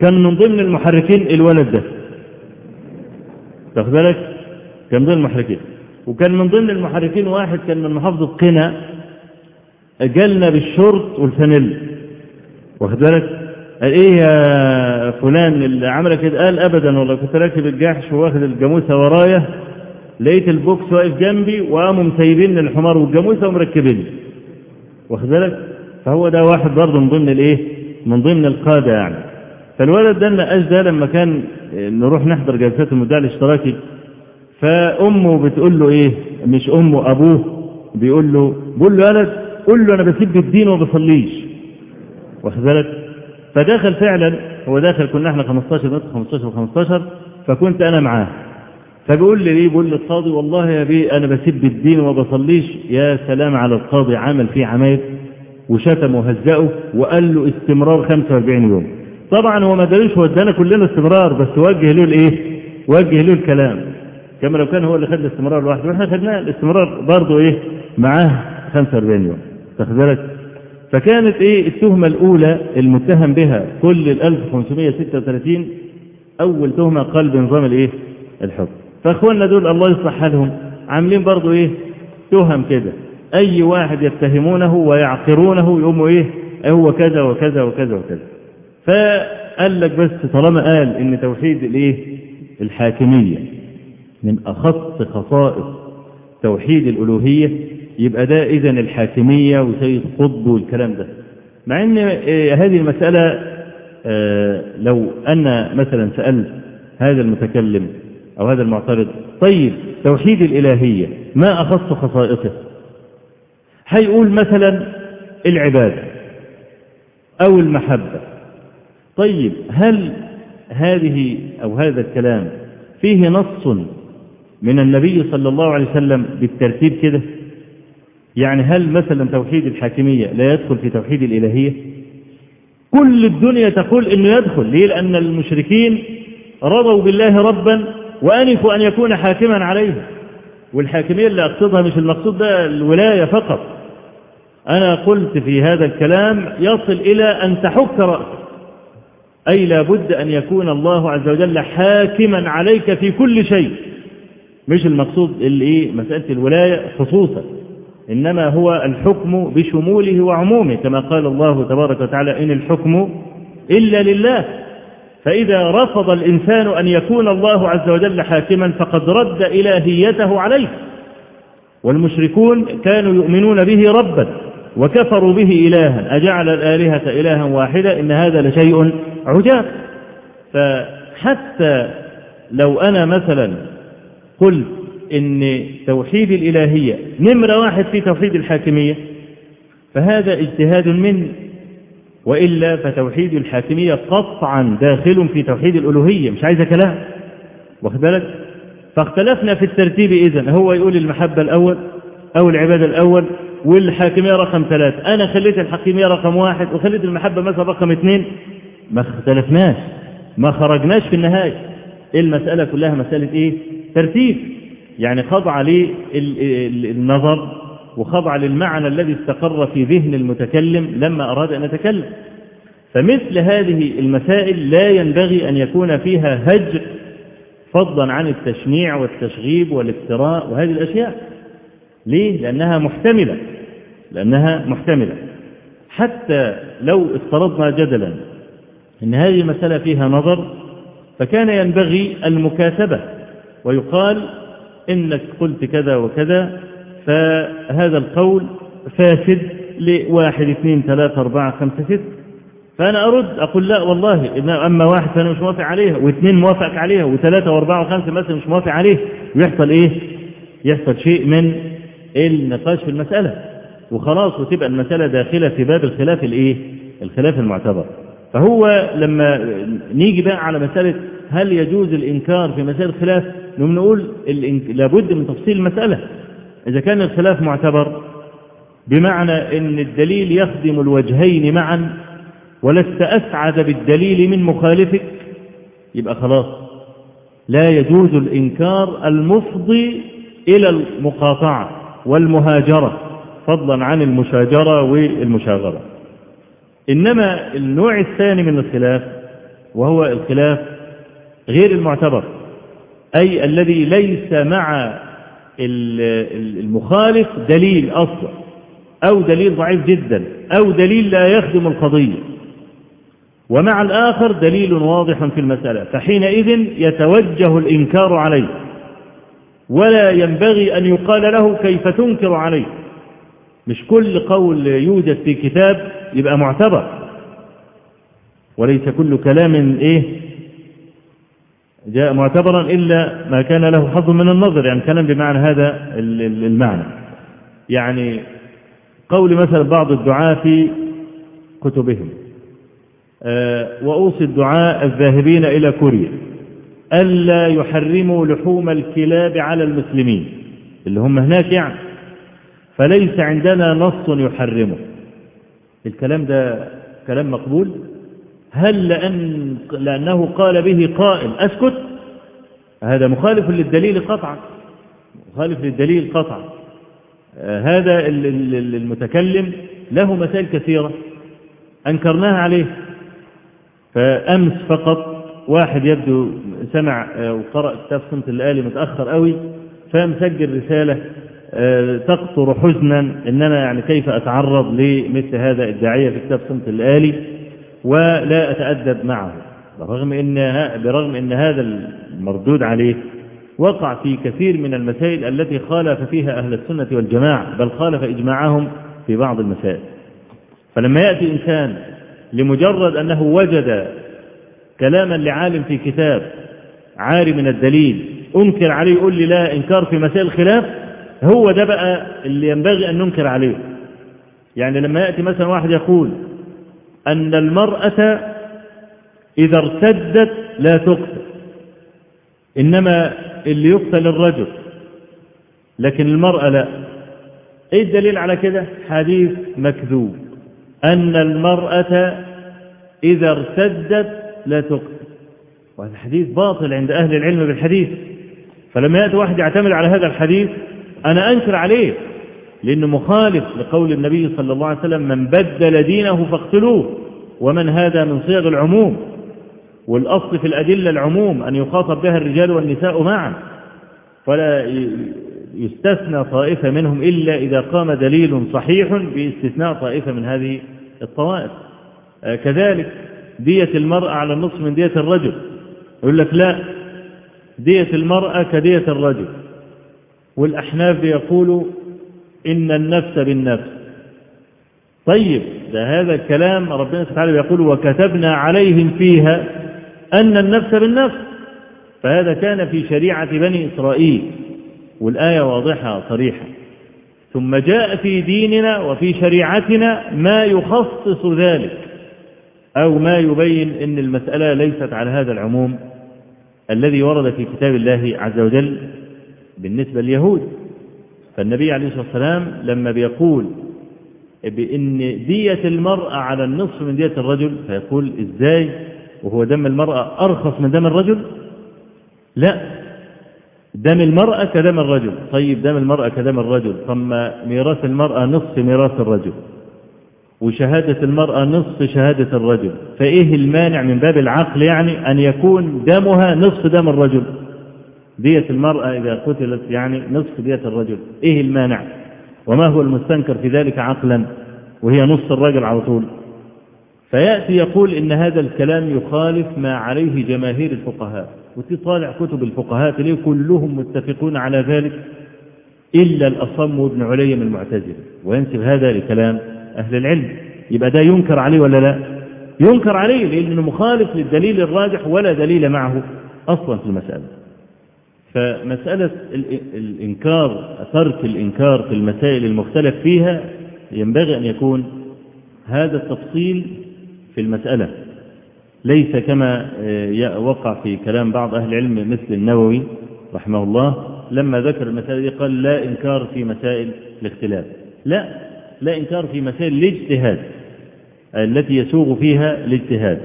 كان من ضمن المحركين الولد ده. تاخد بالك؟ كان من ضمن المحركين. وكان من ضمن المحركين واحد كان من محافظة قنا. جالنا بالشرط والفانيل. واخد بالك؟ قال إيه يا فلان اللي عملك كده؟ قال ابدا والله كنت راكب الجحش واخد الجاموسة ورايا لقيت البوكس واقف جنبي وقاموا مسيبين الحمار والجاموسة ومركبين واخد بالك؟ فهو ده واحد برضه من ضمن الإيه؟ من ضمن القادة يعني. فالولد ده النقاش ده لما كان نروح نحضر جلسات المدعي الاشتراكي فأمه بتقول له إيه؟ مش أمه أبوه بيقول له بيقول له ولد قول له أنا بسيب الدين وما بصليش. واخد بالك؟ فدخل فعلا هو داخل كنا إحنا 15 متر 15 و15 فكنت أنا معاه. فبيقول لي ليه؟ بيقول لي القاضي والله يا بيه أنا بسيب الدين وما بصليش. يا سلام على القاضي عمل فيه عمايل وشتم وهزقه وقال له استمرار 45 يوم. طبعا هو ما داريش هو ادانا كلنا استمرار بس وجه له الإيه؟ وجه له الكلام. كما لو كان هو اللي خد الاستمرار لوحده وإحنا خدناه الاستمرار برضه إيه؟ معاه 45 يوم. بالك فكانت إيه التهمة الأولى المتهم بها كل ال 1536 أول تهمة قال بنظام الإيه الحكم. فإخواننا دول الله يصلح حالهم عاملين برضو إيه تهم كده. أي واحد يتهمونه ويعقرونه يقوموا إيه هو كذا وكذا وكذا وكذا. فقال لك بس طالما قال إن توحيد الإيه الحاكمية من أخص خصائص توحيد الألوهية يبقى ده اذا الحاكمية وسيد قطب والكلام ده. مع إن هذه المسألة لو أن مثلا سألت هذا المتكلم أو هذا المعترض طيب توحيد الإلهية ما أخص خصائصه؟ هيقول مثلا العبادة أو المحبة. طيب هل هذه أو هذا الكلام فيه نص من النبي صلى الله عليه وسلم بالترتيب كده؟ يعني هل مثلا توحيد الحاكمية لا يدخل في توحيد الإلهية؟ كل الدنيا تقول إنه يدخل. ليه؟ لأن المشركين رضوا بالله ربا وأنفوا أن يكون حاكما عليه والحاكمية اللي أقصدها مش المقصود ده الولاية فقط. أنا قلت في هذا الكلام يصل إلى أن تحك رأسك. أي لابد أن يكون الله عز وجل حاكما عليك في كل شيء. مش المقصود اللي إيه مسألة الولاية خصوصا إنما هو الحكم بشموله وعمومه كما قال الله تبارك وتعالى إن الحكم إلا لله. فإذا رفض الإنسان أن يكون الله عز وجل حاكما فقد رد إلهيته عليه. والمشركون كانوا يؤمنون به ربا وكفروا به إلها. أجعل الآلهة إلها واحدة إن هذا لشيء عجاب. فحتى لو أنا مثلا قلت إن توحيد الإلهية نمرة واحد في توحيد الحاكمية فهذا اجتهاد مني وإلا فتوحيد الحاكمية قطعا داخل في توحيد الألوهية مش عايزة كلام؟ واخد بالك؟ فاختلفنا في الترتيب إذن هو يقول المحبة الأول أو العبادة الأول والحاكمية رقم ثلاثة. أنا خليت الحاكمية رقم واحد وخليت المحبة مثلا رقم اثنين. ما اختلفناش ما خرجناش في النهاية. المسألة كلها مسألة إيه؟ ترتيب. يعني خضع للنظر وخضع للمعنى الذي استقر في ذهن المتكلم لما أراد أن يتكلم. فمثل هذه المسائل لا ينبغي أن يكون فيها هجر فضلا عن التشنيع والتشغيب والافتراء وهذه الأشياء. ليه؟ لأنها محتملة. لأنها محتملة. حتى لو افترضنا جدلا أن هذه المسألة فيها نظر فكان ينبغي المكاتبة ويقال إنك قلت كذا وكذا فهذا القول فاسد لواحد اثنين ثلاثة أربعة خمسة ست فأنا أرد أقول لا والله أما واحد فأنا مش موافق عليها واثنين موافق عليها وثلاثة وأربعة وخمسة مثلا مش موافق عليه ويحصل إيه؟ يحصل شيء من النقاش في المسألة. وخلاص وتبقى المسألة داخلة في باب الخلاف الإيه؟ الخلاف المعتبر. فهو لما نيجي بقى على مسألة هل يجوز الإنكار في مسائل الخلاف؟ نقوم نقول لابد من تفصيل المسألة. إذا كان الخلاف معتبر بمعنى أن الدليل يخدم الوجهين معا ولست أسعد بالدليل من مخالفك يبقى خلاص. لا يجوز الإنكار المفضي إلى المقاطعة والمهاجرة فضلا عن المشاجرة والمشاغرة إنما النوع الثاني من الخلاف وهو الخلاف غير المعتبر. أي الذي ليس مع المخالف دليل أصلا أو دليل ضعيف جدا أو دليل لا يخدم القضية. ومع الآخر دليل واضح في المسألة فحينئذ يتوجه الإنكار عليه. ولا ينبغي أن يقال له كيف تنكر عليه. مش كل قول يوجد في كتاب يبقى معتبر. وليس كل كلام إيه جاء معتبرا إلا ما كان له حظ من النظر يعني كلام بمعنى هذا المعنى. يعني قول مثلا بعض الدعاة في كتبهم وأوصي الدعاء الذاهبين إلى كوريا ألا يحرموا لحوم الكلاب على المسلمين اللي هم هناك يعني. فليس عندنا نص يحرمه. الكلام ده كلام مقبول؟ هل لأن لأنه قال به قائل أسكت؟ هذا مخالف للدليل قطعا. مخالف للدليل قطعا. هذا المتكلم له مسائل كثيرة أنكرناها عليه. فأمس فقط واحد يبدو سمع وقرأ كتاب صمت الآلي متأخر قوي فمسجل رسالة تقطر حزنا إن أنا يعني كيف أتعرض لمثل هذا الداعية في كتاب صمت الآلي. ولا أتأدب معه. برغم إن, برغم إن هذا المردود عليه وقع في كثير من المسائل التي خالف فيها أهل السنة والجماعة بل خالف إجماعهم في بعض المسائل. فلما يأتي إنسان لمجرد أنه وجد كلاما لعالم في كتاب عاري من الدليل أنكر عليه يقول لي لا إنكار في مسائل الخلاف هو ده بقى اللي ينبغي أن ننكر عليه. يعني لما يأتي مثلا واحد يقول أن المرأة إذا ارتدت لا تقتل إنما اللي يقتل الرجل لكن المرأة لا. إيه الدليل على كده؟ حديث مكذوب أن المرأة إذا ارتدت لا تقتل. وهذا الحديث باطل عند أهل العلم بالحديث فلما يأتي واحد يعتمد على هذا الحديث أنا أنكر عليه. لأنه مخالف لقول النبي صلى الله عليه وسلم من بدل دينه فاقتلوه ومن هذا من صيغ العموم. والأصل في الأدلة العموم أن يخاطب بها الرجال والنساء معا. فلا يستثنى طائفة منهم إلا إذا قام دليل صحيح باستثناء طائفة من هذه الطوائف. كذلك دية المرأة على النصف من دية الرجل. يقول لك لا دية المرأة كدية الرجل. والأحناف بيقولوا إن النفس بالنفس. طيب ده هذا الكلام ربنا سبحانه بيقول وكتبنا عليهم فيها أن النفس بالنفس. فهذا كان في شريعة بني إسرائيل والآية واضحة صريحة. ثم جاء في ديننا وفي شريعتنا ما يخصص ذلك أو ما يبين أن المسألة ليست على هذا العموم الذي ورد في كتاب الله عز وجل بالنسبة لليهود. فالنبي عليه الصلاة والسلام لما بيقول بأن دية المرأة على النصف من دية الرجل فيقول إزاي؟ وهو دم المرأة أرخص من دم الرجل؟ لا. دم المرأة كدم الرجل. طيب دم المرأة كدم الرجل. ثم ميراث المرأة نصف ميراث الرجل. وشهادة المرأة نصف شهادة الرجل. فإيه المانع من باب العقل يعني أن يكون دمها نصف دم الرجل؟ دية المرأة إذا قتلت يعني نصف دية الرجل. إيه المانع؟ وما هو المستنكر في ذلك عقلا؟ وهي نصف الرجل على طول. فيأتي يقول إن هذا الكلام يخالف ما عليه جماهير الفقهاء. وتطالع كتب الفقهاء تلاقيه كلهم متفقون على ذلك إلا الأصم وابن علي من المعتزلة وينسب هذا لكلام أهل العلم. يبقى ده ينكر عليه ولا لا؟ ينكر عليه لأنه مخالف للدليل الراجح ولا دليل معه أصلا في المسألة. فمسألة الإنكار ترك الإنكار في المسائل المختلف فيها ينبغي أن يكون هذا التفصيل في المسألة. ليس كما وقع في كلام بعض أهل العلم مثل النووي رحمه الله لما ذكر المسألة دي قال لا إنكار في مسائل الاختلاف. لا لا إنكار في مسائل الاجتهاد التي يسوغ فيها الاجتهاد.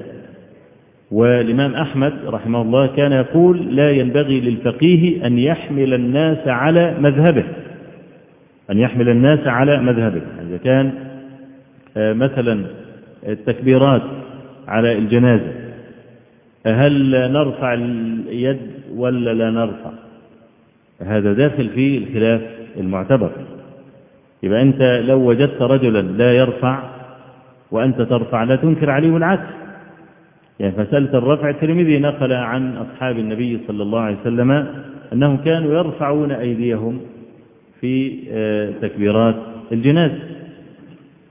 والإمام أحمد رحمه الله كان يقول لا ينبغي للفقيه أن يحمل الناس على مذهبه أن يحمل الناس على مذهبه. إذا كان مثلا التكبيرات على الجنازة هل نرفع اليد ولا لا نرفع؟ هذا داخل في الخلاف المعتبر. يبقى أنت لو وجدت رجلا لا يرفع وأنت ترفع لا تنكر عليه العكس. يعني مسألة الرفع الترمذي نقل عن أصحاب النبي صلى الله عليه وسلم أنهم كانوا يرفعون أيديهم في تكبيرات الجنازة.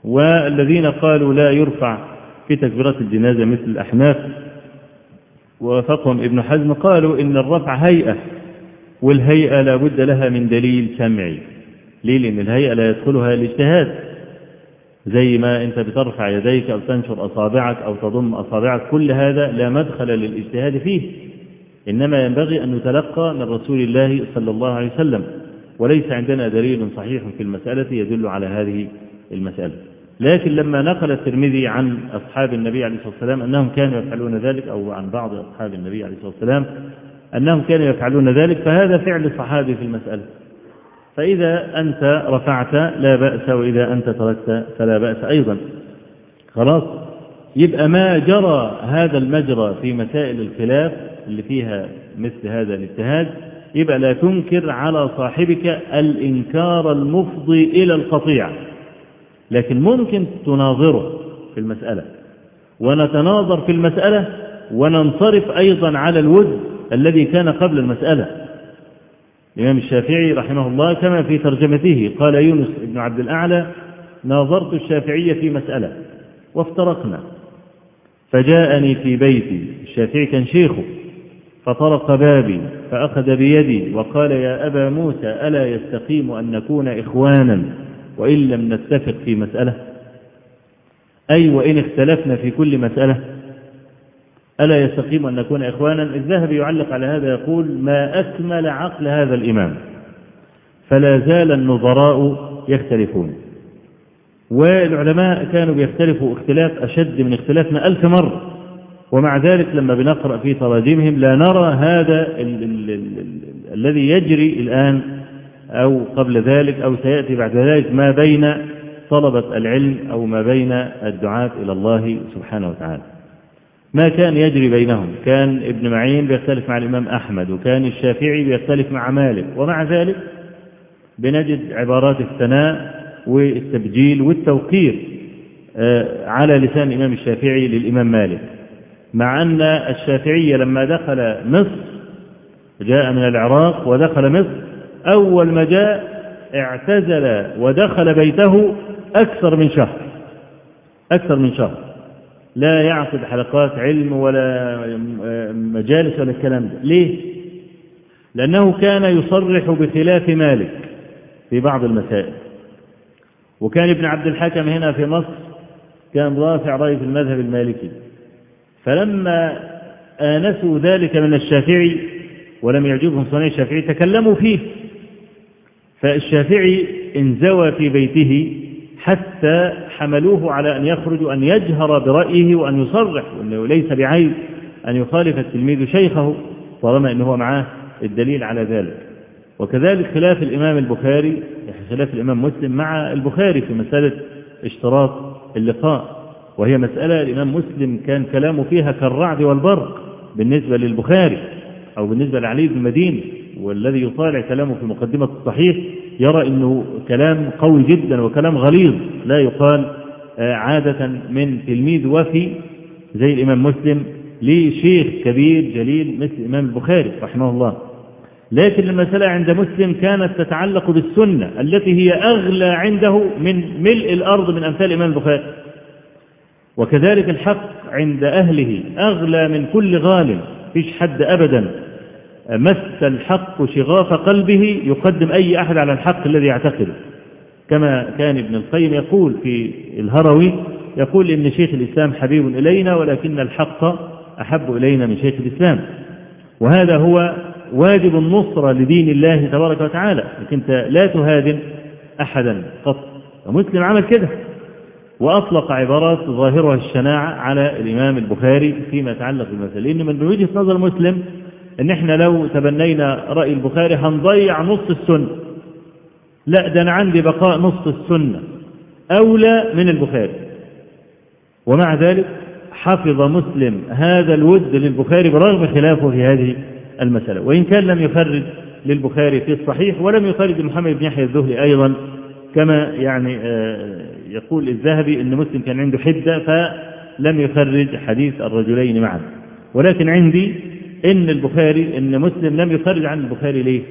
والذين قالوا لا يرفع في تكبيرات الجنازة مثل الأحناف ووافقهم ابن حزم قالوا إن الرفع هيئة والهيئة لا بد لها من دليل سمعي. ليه؟ لأن الهيئة لا يدخلها الاجتهاد زي ما أنت بترفع يديك أو تنشر أصابعك أو تضم أصابعك كل هذا لا مدخل للاجتهاد فيه. إنما ينبغي أن نتلقى من رسول الله صلى الله عليه وسلم. وليس عندنا دليل صحيح في المسألة يدل على هذه المسألة. لكن لما نقل الترمذي عن أصحاب النبي عليه الصلاة والسلام أنهم كانوا يفعلون ذلك أو عن بعض أصحاب النبي عليه الصلاة والسلام أنهم كانوا يفعلون ذلك فهذا فعل صحابي في المسألة. فإذا أنت رفعت لا بأس وإذا أنت تركت فلا بأس أيضا. خلاص؟ يبقى ما جرى هذا المجرى في مسائل الخلاف اللي فيها مثل هذا الاجتهاد يبقى لا تنكر على صاحبك الإنكار المفضي إلى القطيع لكن ممكن تناظره في المسألة. ونتناظر في المسألة وننصرف أيضا على الود الذي كان قبل المسألة. الإمام الشافعي رحمه الله كما في ترجمته. قال يونس بن عبد الأعلى ناظرت الشافعية في مسألة وافترقنا. فجاءني في بيتي. الشافعي كان شيخه. فطرق بابي فأخذ بيدي وقال يا أبا موسى ألا يستقيم أن نكون إخوانا وإن لم نتفق في مسألة؟ أي وإن اختلفنا في كل مسألة؟ ألا يستقيم أن نكون إخوانا؟ الذهبي يعلق على هذا يقول ما أكمل عقل هذا الإمام. فلا زال النظراء يختلفون. والعلماء كانوا بيختلفوا اختلاف أشد من اختلافنا ألف مرة. ومع ذلك لما بنقرأ في تراجمهم لا نرى هذا ال ال ال ال الذي يجري الآن أو قبل ذلك أو سيأتي بعد ذلك ما بين طلبة العلم أو ما بين الدعاة إلى الله سبحانه وتعالى. ما كان يجري بينهم. كان ابن معين بيختلف مع الإمام أحمد وكان الشافعي بيختلف مع مالك. ومع ذلك بنجد عبارات الثناء والتبجيل والتوقير على لسان الإمام الشافعي للإمام مالك. مع أن الشافعي لما دخل مصر جاء من العراق ودخل مصر أول ما جاء اعتزل ودخل بيته أكثر من شهر. أكثر من شهر. لا يعقد حلقات علم ولا مجالس ولا الكلام ده. ليه؟ لأنه كان يصرح بخلاف مالك في بعض المسائل. وكان ابن عبد الحكم هنا في مصر كان رافع رأي في المذهب المالكي. فلما آنسوا ذلك من الشافعي ولم يعجبهم صنيع الشافعي تكلموا فيه. فالشافعي انزوى في بيته حتى حملوه على أن يخرج وأن يجهر برأيه وأن يصرح وأنه ليس بعيب أن يخالف التلميذ شيخه طالما أنه معاه الدليل على ذلك. وكذلك خلاف الإمام البخاري خلاف الإمام مسلم مع البخاري في مسألة اشتراط اللقاء وهي مسألة الإمام مسلم كان كلامه فيها كالرعد والبرق بالنسبة للبخاري أو بالنسبة لعلي بن المديني والذي يطالع كلامه في مقدمة الصحيح يرى أنه كلام قوي جدا وكلام غليظ لا يقال عادة من تلميذ وفي زي الإمام مسلم لشيخ كبير جليل مثل الإمام البخاري رحمه الله. لكن المسألة عند مسلم كانت تتعلق بالسنة التي هي أغلى عنده من ملء الأرض من أمثال الإمام البخاري. وكذلك الحق عند أهله أغلى من كل غال فيش حد أبدا. مس الحق شغاف قلبه يقدم أي أحد على الحق الذي يعتقده. كما كان ابن القيم يقول في الهروي يقول إن شيخ الإسلام حبيب إلينا ولكن الحق أحب إلينا من شيخ الإسلام. وهذا هو واجب النصرة لدين الله تبارك وتعالى. لكن أنت لا تهادن أحدا قط. ومسلم عمل كده. وأطلق عبارات ظاهرها الشناعة على الإمام البخاري فيما يتعلق بالمسألة. لأن من وجهة نظر مسلم ان إحنا لو تبنينا رأي البخاري هنضيع نص السنة. لا ده أنا عندي بقاء نص السنة. أولى من البخاري. ومع ذلك حفظ مسلم هذا الود للبخاري برغم خلافه في هذه المسألة. وإن كان لم يخرج للبخاري في الصحيح ولم يخرج محمد بن يحيى الذهلي أيضا كما يعني يقول الذهبي أن مسلم كان عنده حدة فلم يخرج حديث الرجلين معا. ولكن عندي إن البخاري إن مسلم لم يخرج عن البخاري ليه؟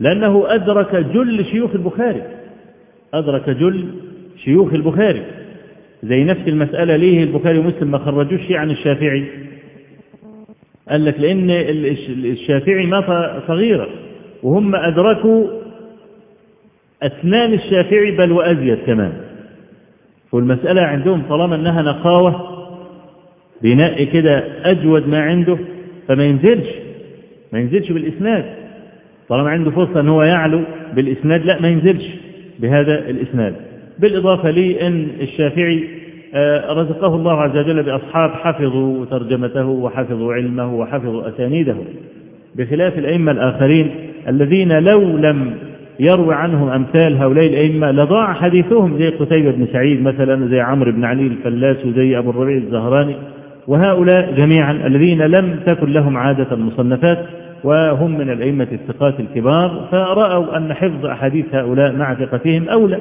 لأنه أدرك جل شيوخ البخاري. أدرك جل شيوخ البخاري. زي نفس المسألة ليه البخاري ومسلم ما خرجوش شيء عن الشافعي؟ قال لك لأن الشافعي مات صغيرا وهم أدركوا أسنان الشافعي بل وأزيد كمان. والمسألة عندهم طالما أنها نقاوة بينقي كده أجود ما عنده فما ينزلش ما ينزلش بالإسناد. طالما عنده فرصة أن هو يعلو بالإسناد لا ما ينزلش بهذا الإسناد. بالإضافة لي أن الشافعي رزقه الله عز وجل بأصحاب حفظوا ترجمته وحفظوا علمه وحفظوا أسانيده. بخلاف الأئمة الآخرين الذين لو لم يروي عنهم أمثال هؤلاء الأئمة لضاع حديثهم زي قتيبة بن سعيد مثلا زي عمرو بن علي الفلاس وزي أبو الربيع الزهراني. وهؤلاء جميعا الذين لم تكن لهم عادة المصنفات وهم من الأئمة الثقات الكبار فرأوا أن حفظ أحاديث هؤلاء مع ثقتهم أولى.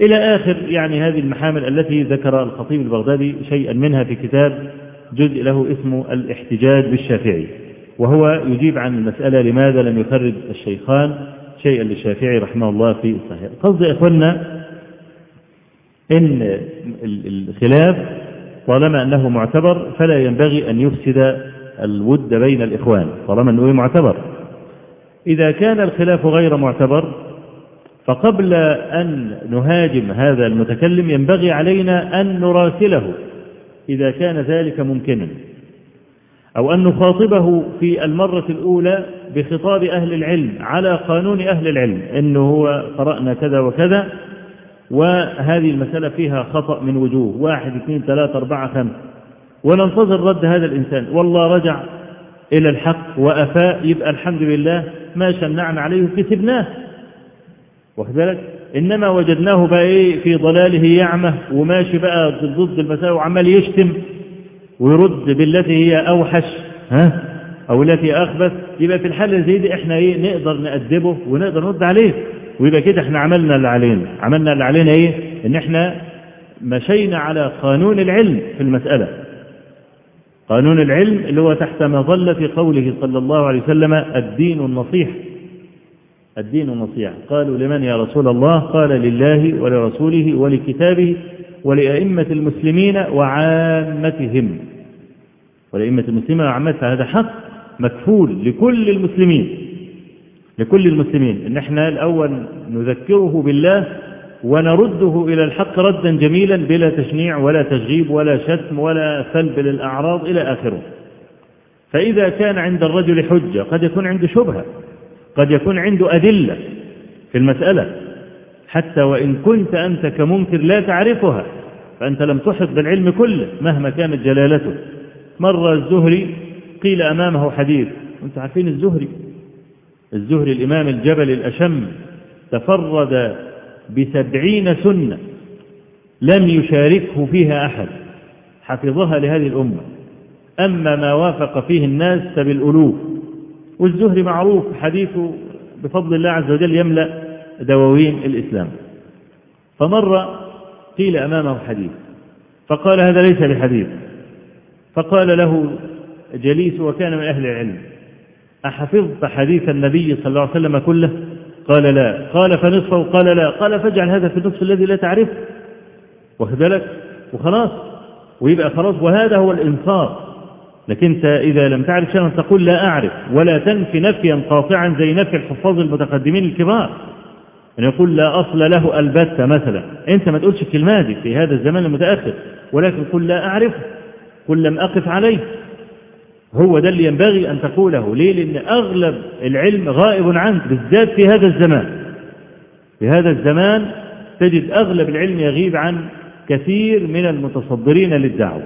إلى آخر يعني هذه المحامل التي ذكر الخطيب البغدادي شيئا منها في كتاب جزء له اسمه الاحتجاج بالشافعي وهو يجيب عن المسألة لماذا لم يخرج الشيخان شيئا للشافعي رحمه الله في الصحيح. قصد يا إخوانا إن الخلاف طالما أنه معتبر فلا ينبغي أن يفسد الود بين الإخوان. طالما أنه معتبر. إذا كان الخلاف غير معتبر فقبل أن نهاجم هذا المتكلم ينبغي علينا أن نراسله إذا كان ذلك ممكنا أو أن نخاطبه في المرة الأولى بخطاب أهل العلم على قانون أهل العلم. أنه هو قرأنا كذا وكذا وهذه المسألة فيها خطأ من وجوه. واحد اثنين ثلاثة أربعة خمسة وننتظر رد هذا الإنسان. والله رجع إلى الحق وأفاء يبقى الحمد لله ما شنعنا عليه كسبناه واخد بالك؟ إنما وجدناه بقى إيه؟ في ضلاله يعمى وماشي بقى ضد المسائل وعمال يشتم ويرد بالتي هي أوحش ها؟ أو التي أخبث. يبقى في الحالة زي دي إحنا إيه؟ نقدر نأدبه ونقدر نرد عليه. ويبقى كده إحنا عملنا اللي علينا. عملنا اللي علينا إيه؟ إن إحنا مشينا على قانون العلم في المسألة. قانون العلم اللي هو تحت مظلة قوله صلى الله عليه وسلم الدين النصيح. الدين النصيحة قالوا لمن يا رسول الله؟ قال لله ولرسوله ولكتابه ولأئمة المسلمين وعامتهم. ولأئمة المسلمين وعامتها هذا حق مكفول لكل المسلمين. لكل المسلمين. إن إحنا الأول نذكره بالله ونرده إلى الحق ردا جميلا بلا تشنيع ولا تشغيب ولا شتم ولا سلب للأعراض إلى آخره. فإذا كان عند الرجل حجة قد يكون عنده شبهة قد يكون عنده أدلة في المسألة. حتى وإن كنت أنت كمنكر لا تعرفها فأنت لم تحط بالعلم كله مهما كانت جلالته. مر الزهري قيل أمامه حديث أنت عارفين الزهري؟ الزهري الإمام الجبل الأشم تفرد بسبعين سنة لم يشاركه فيها أحد حفظها لهذه الأمة. أما ما وافق فيه الناس فبالألوف. والزهري معروف حديثه بفضل الله عز وجل يملأ دواوين الإسلام. فمر قيل أمامه حديث فقال هذا ليس بحديث. فقال له جليس وكان من أهل العلم. أحفظت حديث النبي صلى الله عليه وسلم كله؟ قال لا. قال فنصفه قال لا. قال فاجعل هذا في النصف الذي لا تعرفه. واخد بالك وخلاص. ويبقى خلاص. وهذا هو الإنصاف. لكن انت إذا لم تعرف شيئا تقول لا أعرف. ولا تنفي نفيا قاطعا زي نفي الحفاظ المتقدمين الكبار. أن يقول لا أصل له البتة مثلا. أنت ما تقولش الكلمة دي في هذا الزمان المتأخر. ولكن قل لا أعرفه. قل لم أقف عليه. هو ده اللي ينبغي أن تقوله. ليه؟ لأن أغلب العلم غائب عنك بالذات في هذا الزمان. في هذا الزمان تجد أغلب العلم يغيب عن كثير من المتصدرين للدعوة.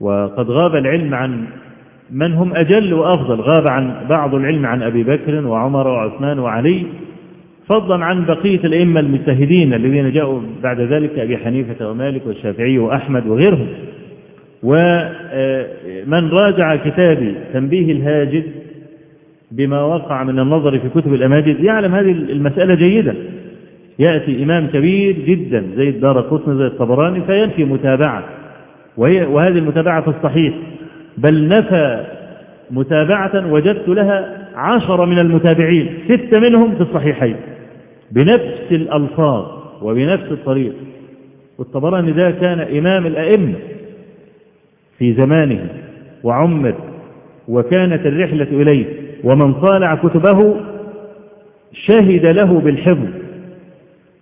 وقد غاب العلم عن من هم أجل وأفضل. غاب عن بعض العلم عن أبي بكر وعمر وعثمان وعلي فضلا عن بقية الأئمة المجتهدين الذين جاءوا بعد ذلك أبي حنيفة ومالك والشافعي وأحمد وغيرهم. ومن راجع كتابي تنبيه الهاجد بما وقع من النظر في كتب الأماجد يعلم هذه المسألة جيدا. يأتي إمام كبير جدا زي الدار قطن زي الطبراني فينفي متابعة وهي وهذه المتابعة في الصحيح. بل نفى متابعة وجدت لها عشر من المتابعين ستة منهم في الصحيحين بنفس الألفاظ وبنفس الطريق. والطبراني ده كان إمام الأئمة. في زمانه وعمر وكانت الرحلة إليه ومن طالع كتبه شهد له بالحفظ.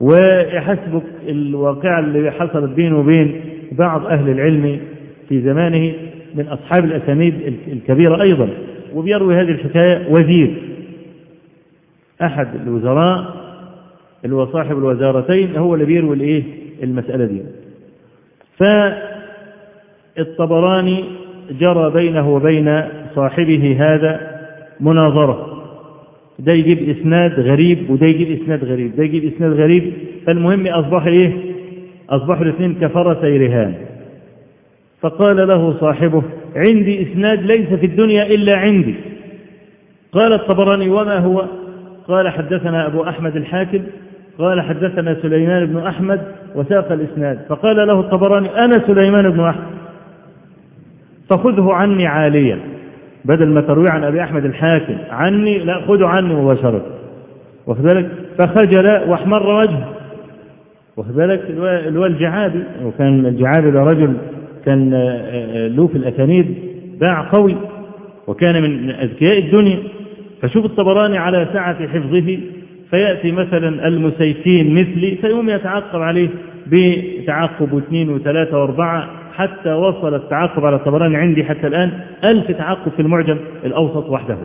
ويحسبك الواقعة اللي حصلت بينه وبين بعض أهل العلم في زمانه من أصحاب الأسانيد الكبيرة أيضا. وبيروي هذه الحكاية وزير أحد الوزراء اللي هو صاحب الوزارتين هو اللي بيروي الإيه؟ المسألة دي. فالطبراني جرى بينه وبين صاحبه هذا مناظرة. ده يجيب إسناد غريب وده يجيب إسناد غريب ده يجيب إسناد غريب. فالمهم أصبح إيه؟ أصبحوا الاثنين كفرسي رهان فقال له صاحبه عندي إسناد ليس في الدنيا إلا عندي. قال الطبراني وما هو؟ قال حدثنا أبو أحمد الحاكم. قال حدثنا سليمان بن أحمد وساق الإسناد. فقال له الطبراني أنا سليمان بن أحمد. فخذه عني عاليا. بدل ما تروي عن أبي أحمد الحاكم عني لا خذه عني مباشرة. بالك؟ فخجل واحمر وجهه. بالك؟ اللي الجعابي وكان الجعابي ده رجل كان له في الأسانيد باع قوي وكان من أذكياء الدنيا. فشوف الطبراني على سعة حفظه فيأتي مثلا المسيفين مثلي فيقوم يتعقب عليه. بتعقب واثنين وثلاثة واربعة حتى وصل التعقب على الطبراني عندي حتى الآن ألف تعقب في المعجم الأوسط وحده.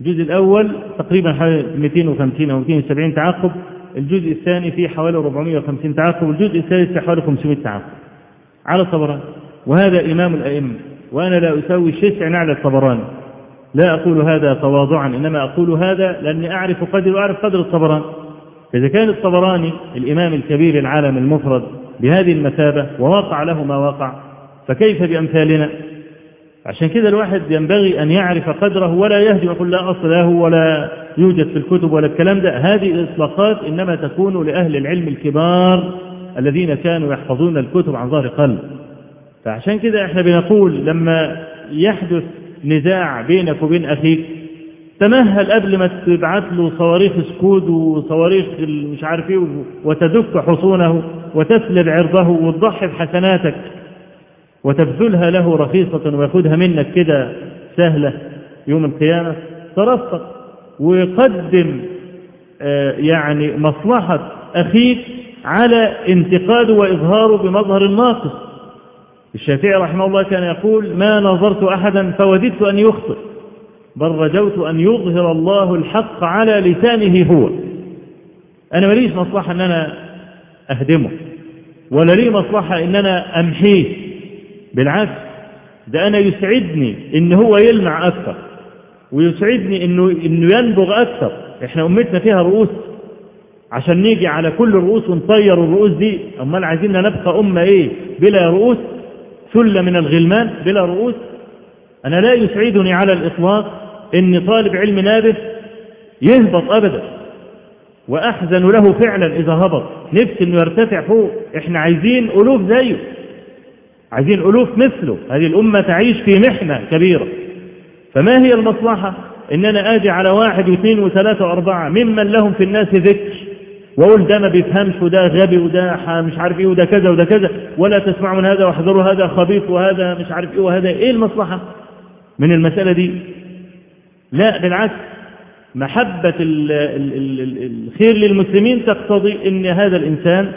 الجزء الأول تقريبا حوالي 250 أو 270 تعقب الجزء الثاني فيه حوالي 450 تعقب والجزء الثالث فيه حوالي 500 تعقب على الطبراني وهذا إمام الأئمة. وأنا لا أسوي شسع نعل الطبراني لا أقول هذا تواضعا إنما أقول هذا لأني أعرف قدر وأعرف قدر الطبراني إذا كان الطبراني الإمام الكبير العالم المفرد بهذه المثابة ووقع له ما وقع فكيف بأمثالنا؟ عشان كده الواحد ينبغي أن يعرف قدره ولا يهدي ويقول لا أصل له ولا يوجد في الكتب ولا الكلام ده. هذه الإطلاقات إنما تكون لأهل العلم الكبار الذين كانوا يحفظون الكتب عن ظهر قلب. فعشان كده إحنا بنقول لما يحدث نزاع بينك وبين أخيك تمهل قبل ما تبعت له صواريخ سكود وصواريخ مش عارف إيه وتدك حصونه وتسلب عرضه وتضحي بحسناتك وتبذلها له رخيصة وياخدها منك كده سهلة يوم القيامة. ترفق وقدم آه يعني مصلحة أخيك على انتقاده وإظهاره بمظهر الناقص. الشافعي رحمه الله كان يقول ما نظرت أحدا فوددت أن يخطئ. بل رجوت أن يظهر الله الحق على لسانه هو. أنا ماليش مصلحة أن أنا أهدمه؟ ولا لي مصلحة أن أنا أمحيه؟ بالعكس ده أنا يسعدني إن هو يلمع أكثر ويسعدني إنه, إنه ينبغ أكثر. إحنا أمتنا فيها رؤوس. عشان نيجي على كل الرؤوس ونطير الرؤوس دي أمال عايزين نبقى أمة إيه؟ بلا رؤوس ثلة من الغلمان بلا رؤوس. أنا لا يسعدني على الإطلاق إن طالب علم نابه يهبط أبدا. وأحزن له فعلا إذا هبط. نفسي إنه يرتفع فوق. إحنا عايزين ألوف زيه. عايزين ألوف مثله. هذه الأمة تعيش في محنة كبيرة. فما هي المصلحة؟ إن أنا آجي على واحد واثنين وثلاثة وأربعة. ممن لهم في الناس ذكر. وأقول ده ما بيفهمش وده غبي وده مش عارف إيه وده كذا وده كذا. ولا تسمعوا من هذا واحذروا هذا خبيث وهذا مش عارف إيه وهذا إيه المصلحة؟ من المسألة دي؟ لا بالعكس. محبة ال ال ال الخير للمسلمين تقتضي إن هذا الإنسان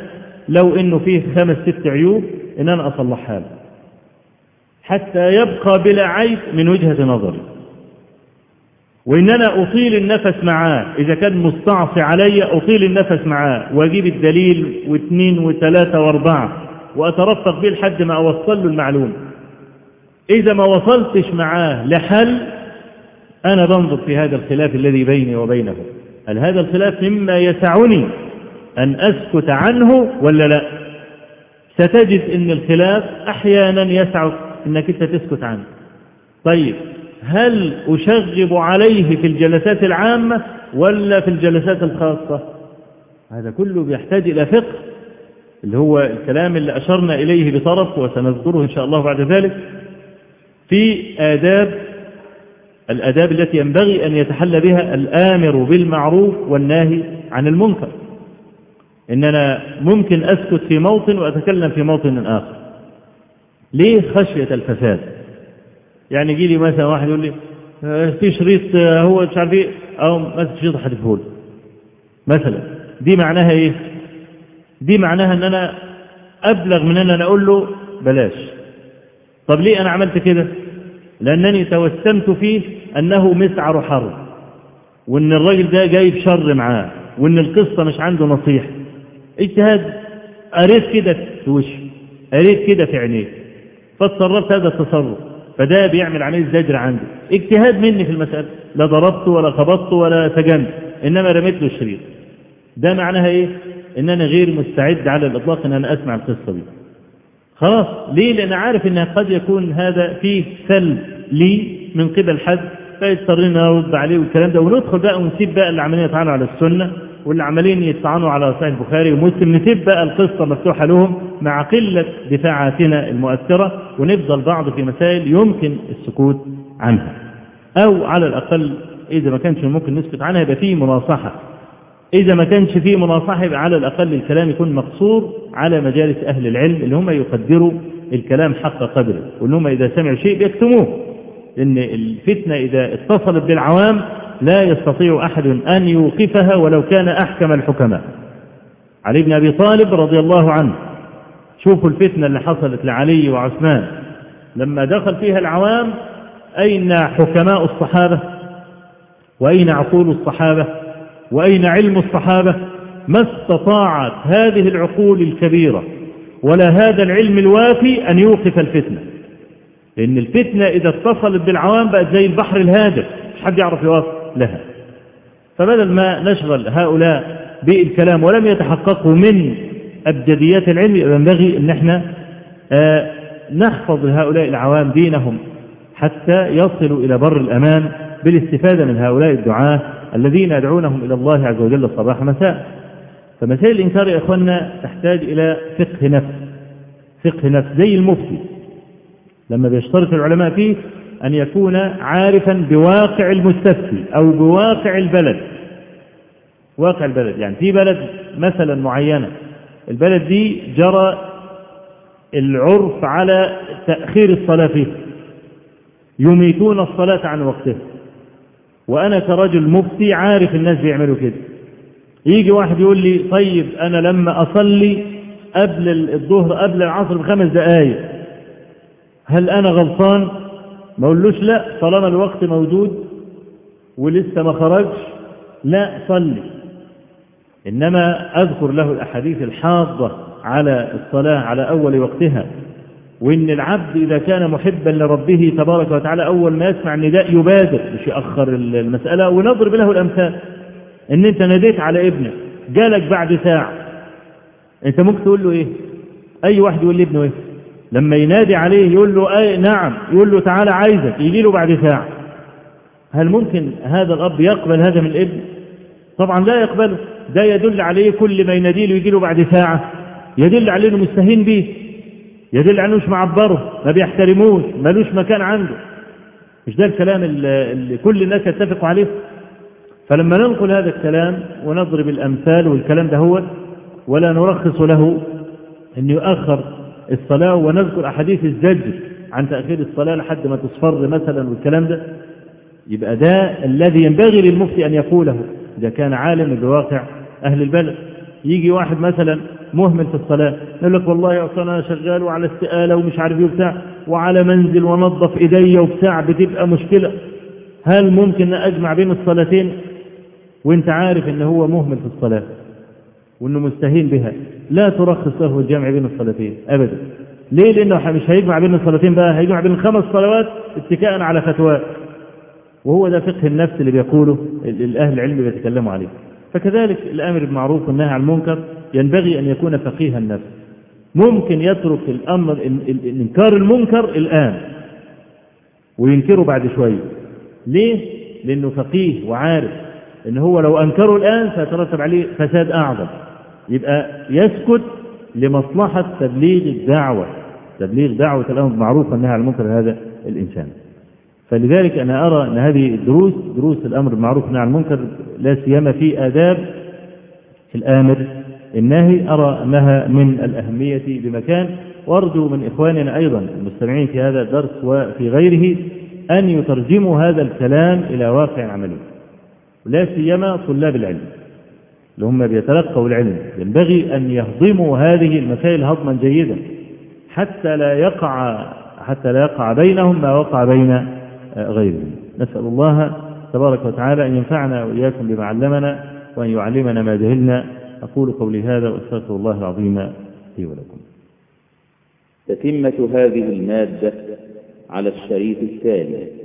لو إنه فيه خمس ست عيوب إن أنا أصلحها له. حتى يبقى بلا عيب من وجهة نظري. وإن أنا أطيل النفس معاه إذا كان مستعصي علي أطيل النفس معاه وأجيب الدليل واثنين وثلاثة وأربعة وأترفق به لحد ما أوصل له المعلومة. إذا ما وصلتش معاه لحل أنا بنظر في هذا الخلاف الذي بيني وبينه. هل هذا الخلاف مما يسعني أن أسكت عنه ولا لا؟ ستجد أن الخلاف أحيانا يسعك أنك أنت تسكت عنه. طيب هل أشغب عليه في الجلسات العامة ولا في الجلسات الخاصة؟ هذا كله بيحتاج إلى فقه اللي هو الكلام اللي أشرنا إليه بطرف وسنذكره إن شاء الله بعد ذلك. في آداب الأداب التي ينبغي أن يتحلى بها الآمر بالمعروف والناهي عن المنكر. إننا ممكن أسكت في موطن وأتكلم في موطن آخر. ليه خشية الفساد؟ يعني يجي لي مثلا واحد يقول لي في شريط هو مش عارف إيه. أو مثلا شريط حدفه مثلا دي معناها إيه؟ دي معناها إن أنا أبلغ من إن أنا أقول له بلاش. طب ليه أنا عملت كده؟ لأنني توسمت فيه أنه مسعر حرب وأن الراجل ده جايب شر معاه وأن القصة مش عنده نصيحة. اجتهاد قريت كده في وشي قريت كده في عينيه فاتصرفت هذا التصرف فده بيعمل عملية زجر عندي اجتهاد مني في المسألة لا ضربته ولا خبطته ولا سجنت إنما رميت له الشريط. ده معناها إيه؟ إن أنا غير مستعد على الإطلاق إن أنا أسمع القصة دي. خلاص؟ ليه؟ لأن عارف أن قد يكون هذا فيه سلب لي من قبل حد فيضطرنا نرد عليه والكلام ده. وندخل بقى ونسيب بقى اللي عمالين يطعنوا على السنة واللي عمالين يطعنوا على صحيح البخاري ومسلم. نسيب بقى القصة مفتوحة لهم مع قلة دفاعاتنا المؤثرة ونفضل بعض في مسائل يمكن السكوت عنها. أو على الأقل إذا ما كانش ممكن نسكت عنها يبقى فيه مناصحة إذا ما كانش فيه مناصحة على الأقل الكلام يكون مقصور على مجالس أهل العلم اللي هم يقدروا الكلام حق قدره وإن هم إذا سمعوا شيء بيكتموه لأن الفتنة إذا اتصلت بالعوام لا يستطيع أحد أن يوقفها ولو كان أحكم الحكماء. علي بن أبي طالب رضي الله عنه شوفوا الفتنة اللي حصلت لعلي وعثمان لما دخل فيها العوام أين حكماء الصحابة؟ وأين عقول الصحابة؟ وأين علم الصحابة؟ ما استطاعت هذه العقول الكبيرة ولا هذا العلم الوافي أن يوقف الفتنة. لأن الفتنة إذا اتصلت بالعوام بقت زي البحر الهادر مش حد يعرف يوقف لها. فبدل ما نشغل هؤلاء بالكلام ولم يتحققوا من أبجديات العلم ينبغي أن إحنا آه نحفظ لهؤلاء العوام دينهم حتى يصلوا إلى بر الأمان بالاستفادة من هؤلاء الدعاة الذين يدعونهم إلى الله عز وجل صباح مساء. فمسائل الإنكار يا إخواننا تحتاج إلى فقه نفس فقه نفس زي المفتي. لما بيشترط العلماء فيه أن يكون عارفا بواقع المستفتي أو بواقع البلد. واقع البلد يعني في بلد مثلا معينة. البلد دي جرى العرف على تأخير الصلاة فيه. يميتون الصلاة عن وقتها. وأنا كرجل مفتي عارف الناس بيعملوا كده. يجي واحد يقول لي طيب أنا لما أصلي قبل الظهر قبل العصر بخمس دقايق هل أنا غلطان؟ ما أقولوش لا طالما الوقت موجود ولسه ما خرجش لا صلي. إنما أذكر له الأحاديث الحاضة على الصلاة على أول وقتها. وإن العبد إذا كان محبا لربه تبارك وتعالى أول ما يسمع النداء يبادر مش يأخر المسألة ونضرب له الأمثال. إن أنت ناديت على ابنك جالك بعد ساعة أنت ممكن تقول له إيه؟ أي واحد يقول لابنه إيه؟ لما ينادي عليه يقول له أي نعم يقول له تعالى عايزك يجي له بعد ساعة. هل ممكن هذا الأب يقبل هذا من الابن؟ طبعا لا يقبله. ده يدل عليه كل ما ينادي له يجي له بعد ساعة يدل عليه إنه مستهين به. يدل على مش معبره ما بيحترموش ملوش مكان عنده. مش ده الكلام اللي كل الناس يتفقوا عليه؟ فلما ننقل هذا الكلام ونضرب الأمثال والكلام ده هو ولا نرخص له أن يؤخر الصلاة ونذكر أحاديث الزجر عن تأخير الصلاة لحد ما تصفر مثلا والكلام ده يبقى ده الذي ينبغي للمفتي أن يقوله إذا كان عالم بواقع أهل البلد. يجي واحد مثلا مهمل في الصلاة. يقول لك والله أصلا أنا شغال وعلى استقالة ومش عارف إيه وبتاع وعلى منزل ونظف إيديا وبتاع بتبقى مشكلة. هل ممكن أجمع بين الصلاتين؟ وأنت عارف إن هو مهمل في الصلاة وإنه مستهين بها. لا ترخص له الجمع بين الصلاتين ابدا. ليه؟ لأنه مش هيجمع بين الصلاتين بقى هيجمع بين الخمس صلوات اتكاء على فتواه. وهو ده فقه النفس اللي بيقوله الأهل العلم بيتكلموا عليه. فكذلك الأمر بالمعروف والنهي عن المنكر ينبغي أن يكون فقيه النفس. ممكن يترك الأمر انكار المنكر الآن وينكره بعد شوية ليه؟ لأنه فقيه وعارف إن هو لو أنكره الآن سيترتب عليه فساد أعظم. يبقى يسكت لمصلحة تبليغ الدعوة. تبليغ دعوة الأمر بالمعروف والنهي عن المنكر هذا الإنسان. فلذلك أنا أرى أن هذه الدروس دروس الأمر بالمعروف والنهي عن المنكر لا سيما في آداب الآمر. الناهي أرى أنها من الأهمية بمكان وأرجو من إخواننا أيضا المستمعين في هذا الدرس وفي غيره أن يترجموا هذا الكلام إلى واقع عملي. لا سيما طلاب العلم اللي هم بيتلقوا العلم. ينبغي أن يهضموا هذه المسائل هضما جيدا حتى لا يقع حتى لا يقع بينهم ما وقع بين غيرهم. نسأل الله تبارك وتعالى أن ينفعنا وإياكم بما علمنا وأن يعلمنا ما جهلنا أقول قولي هذا وأستغفر الله العظيم لي ولكم. تتمة هذه المادة على الشريط التالي.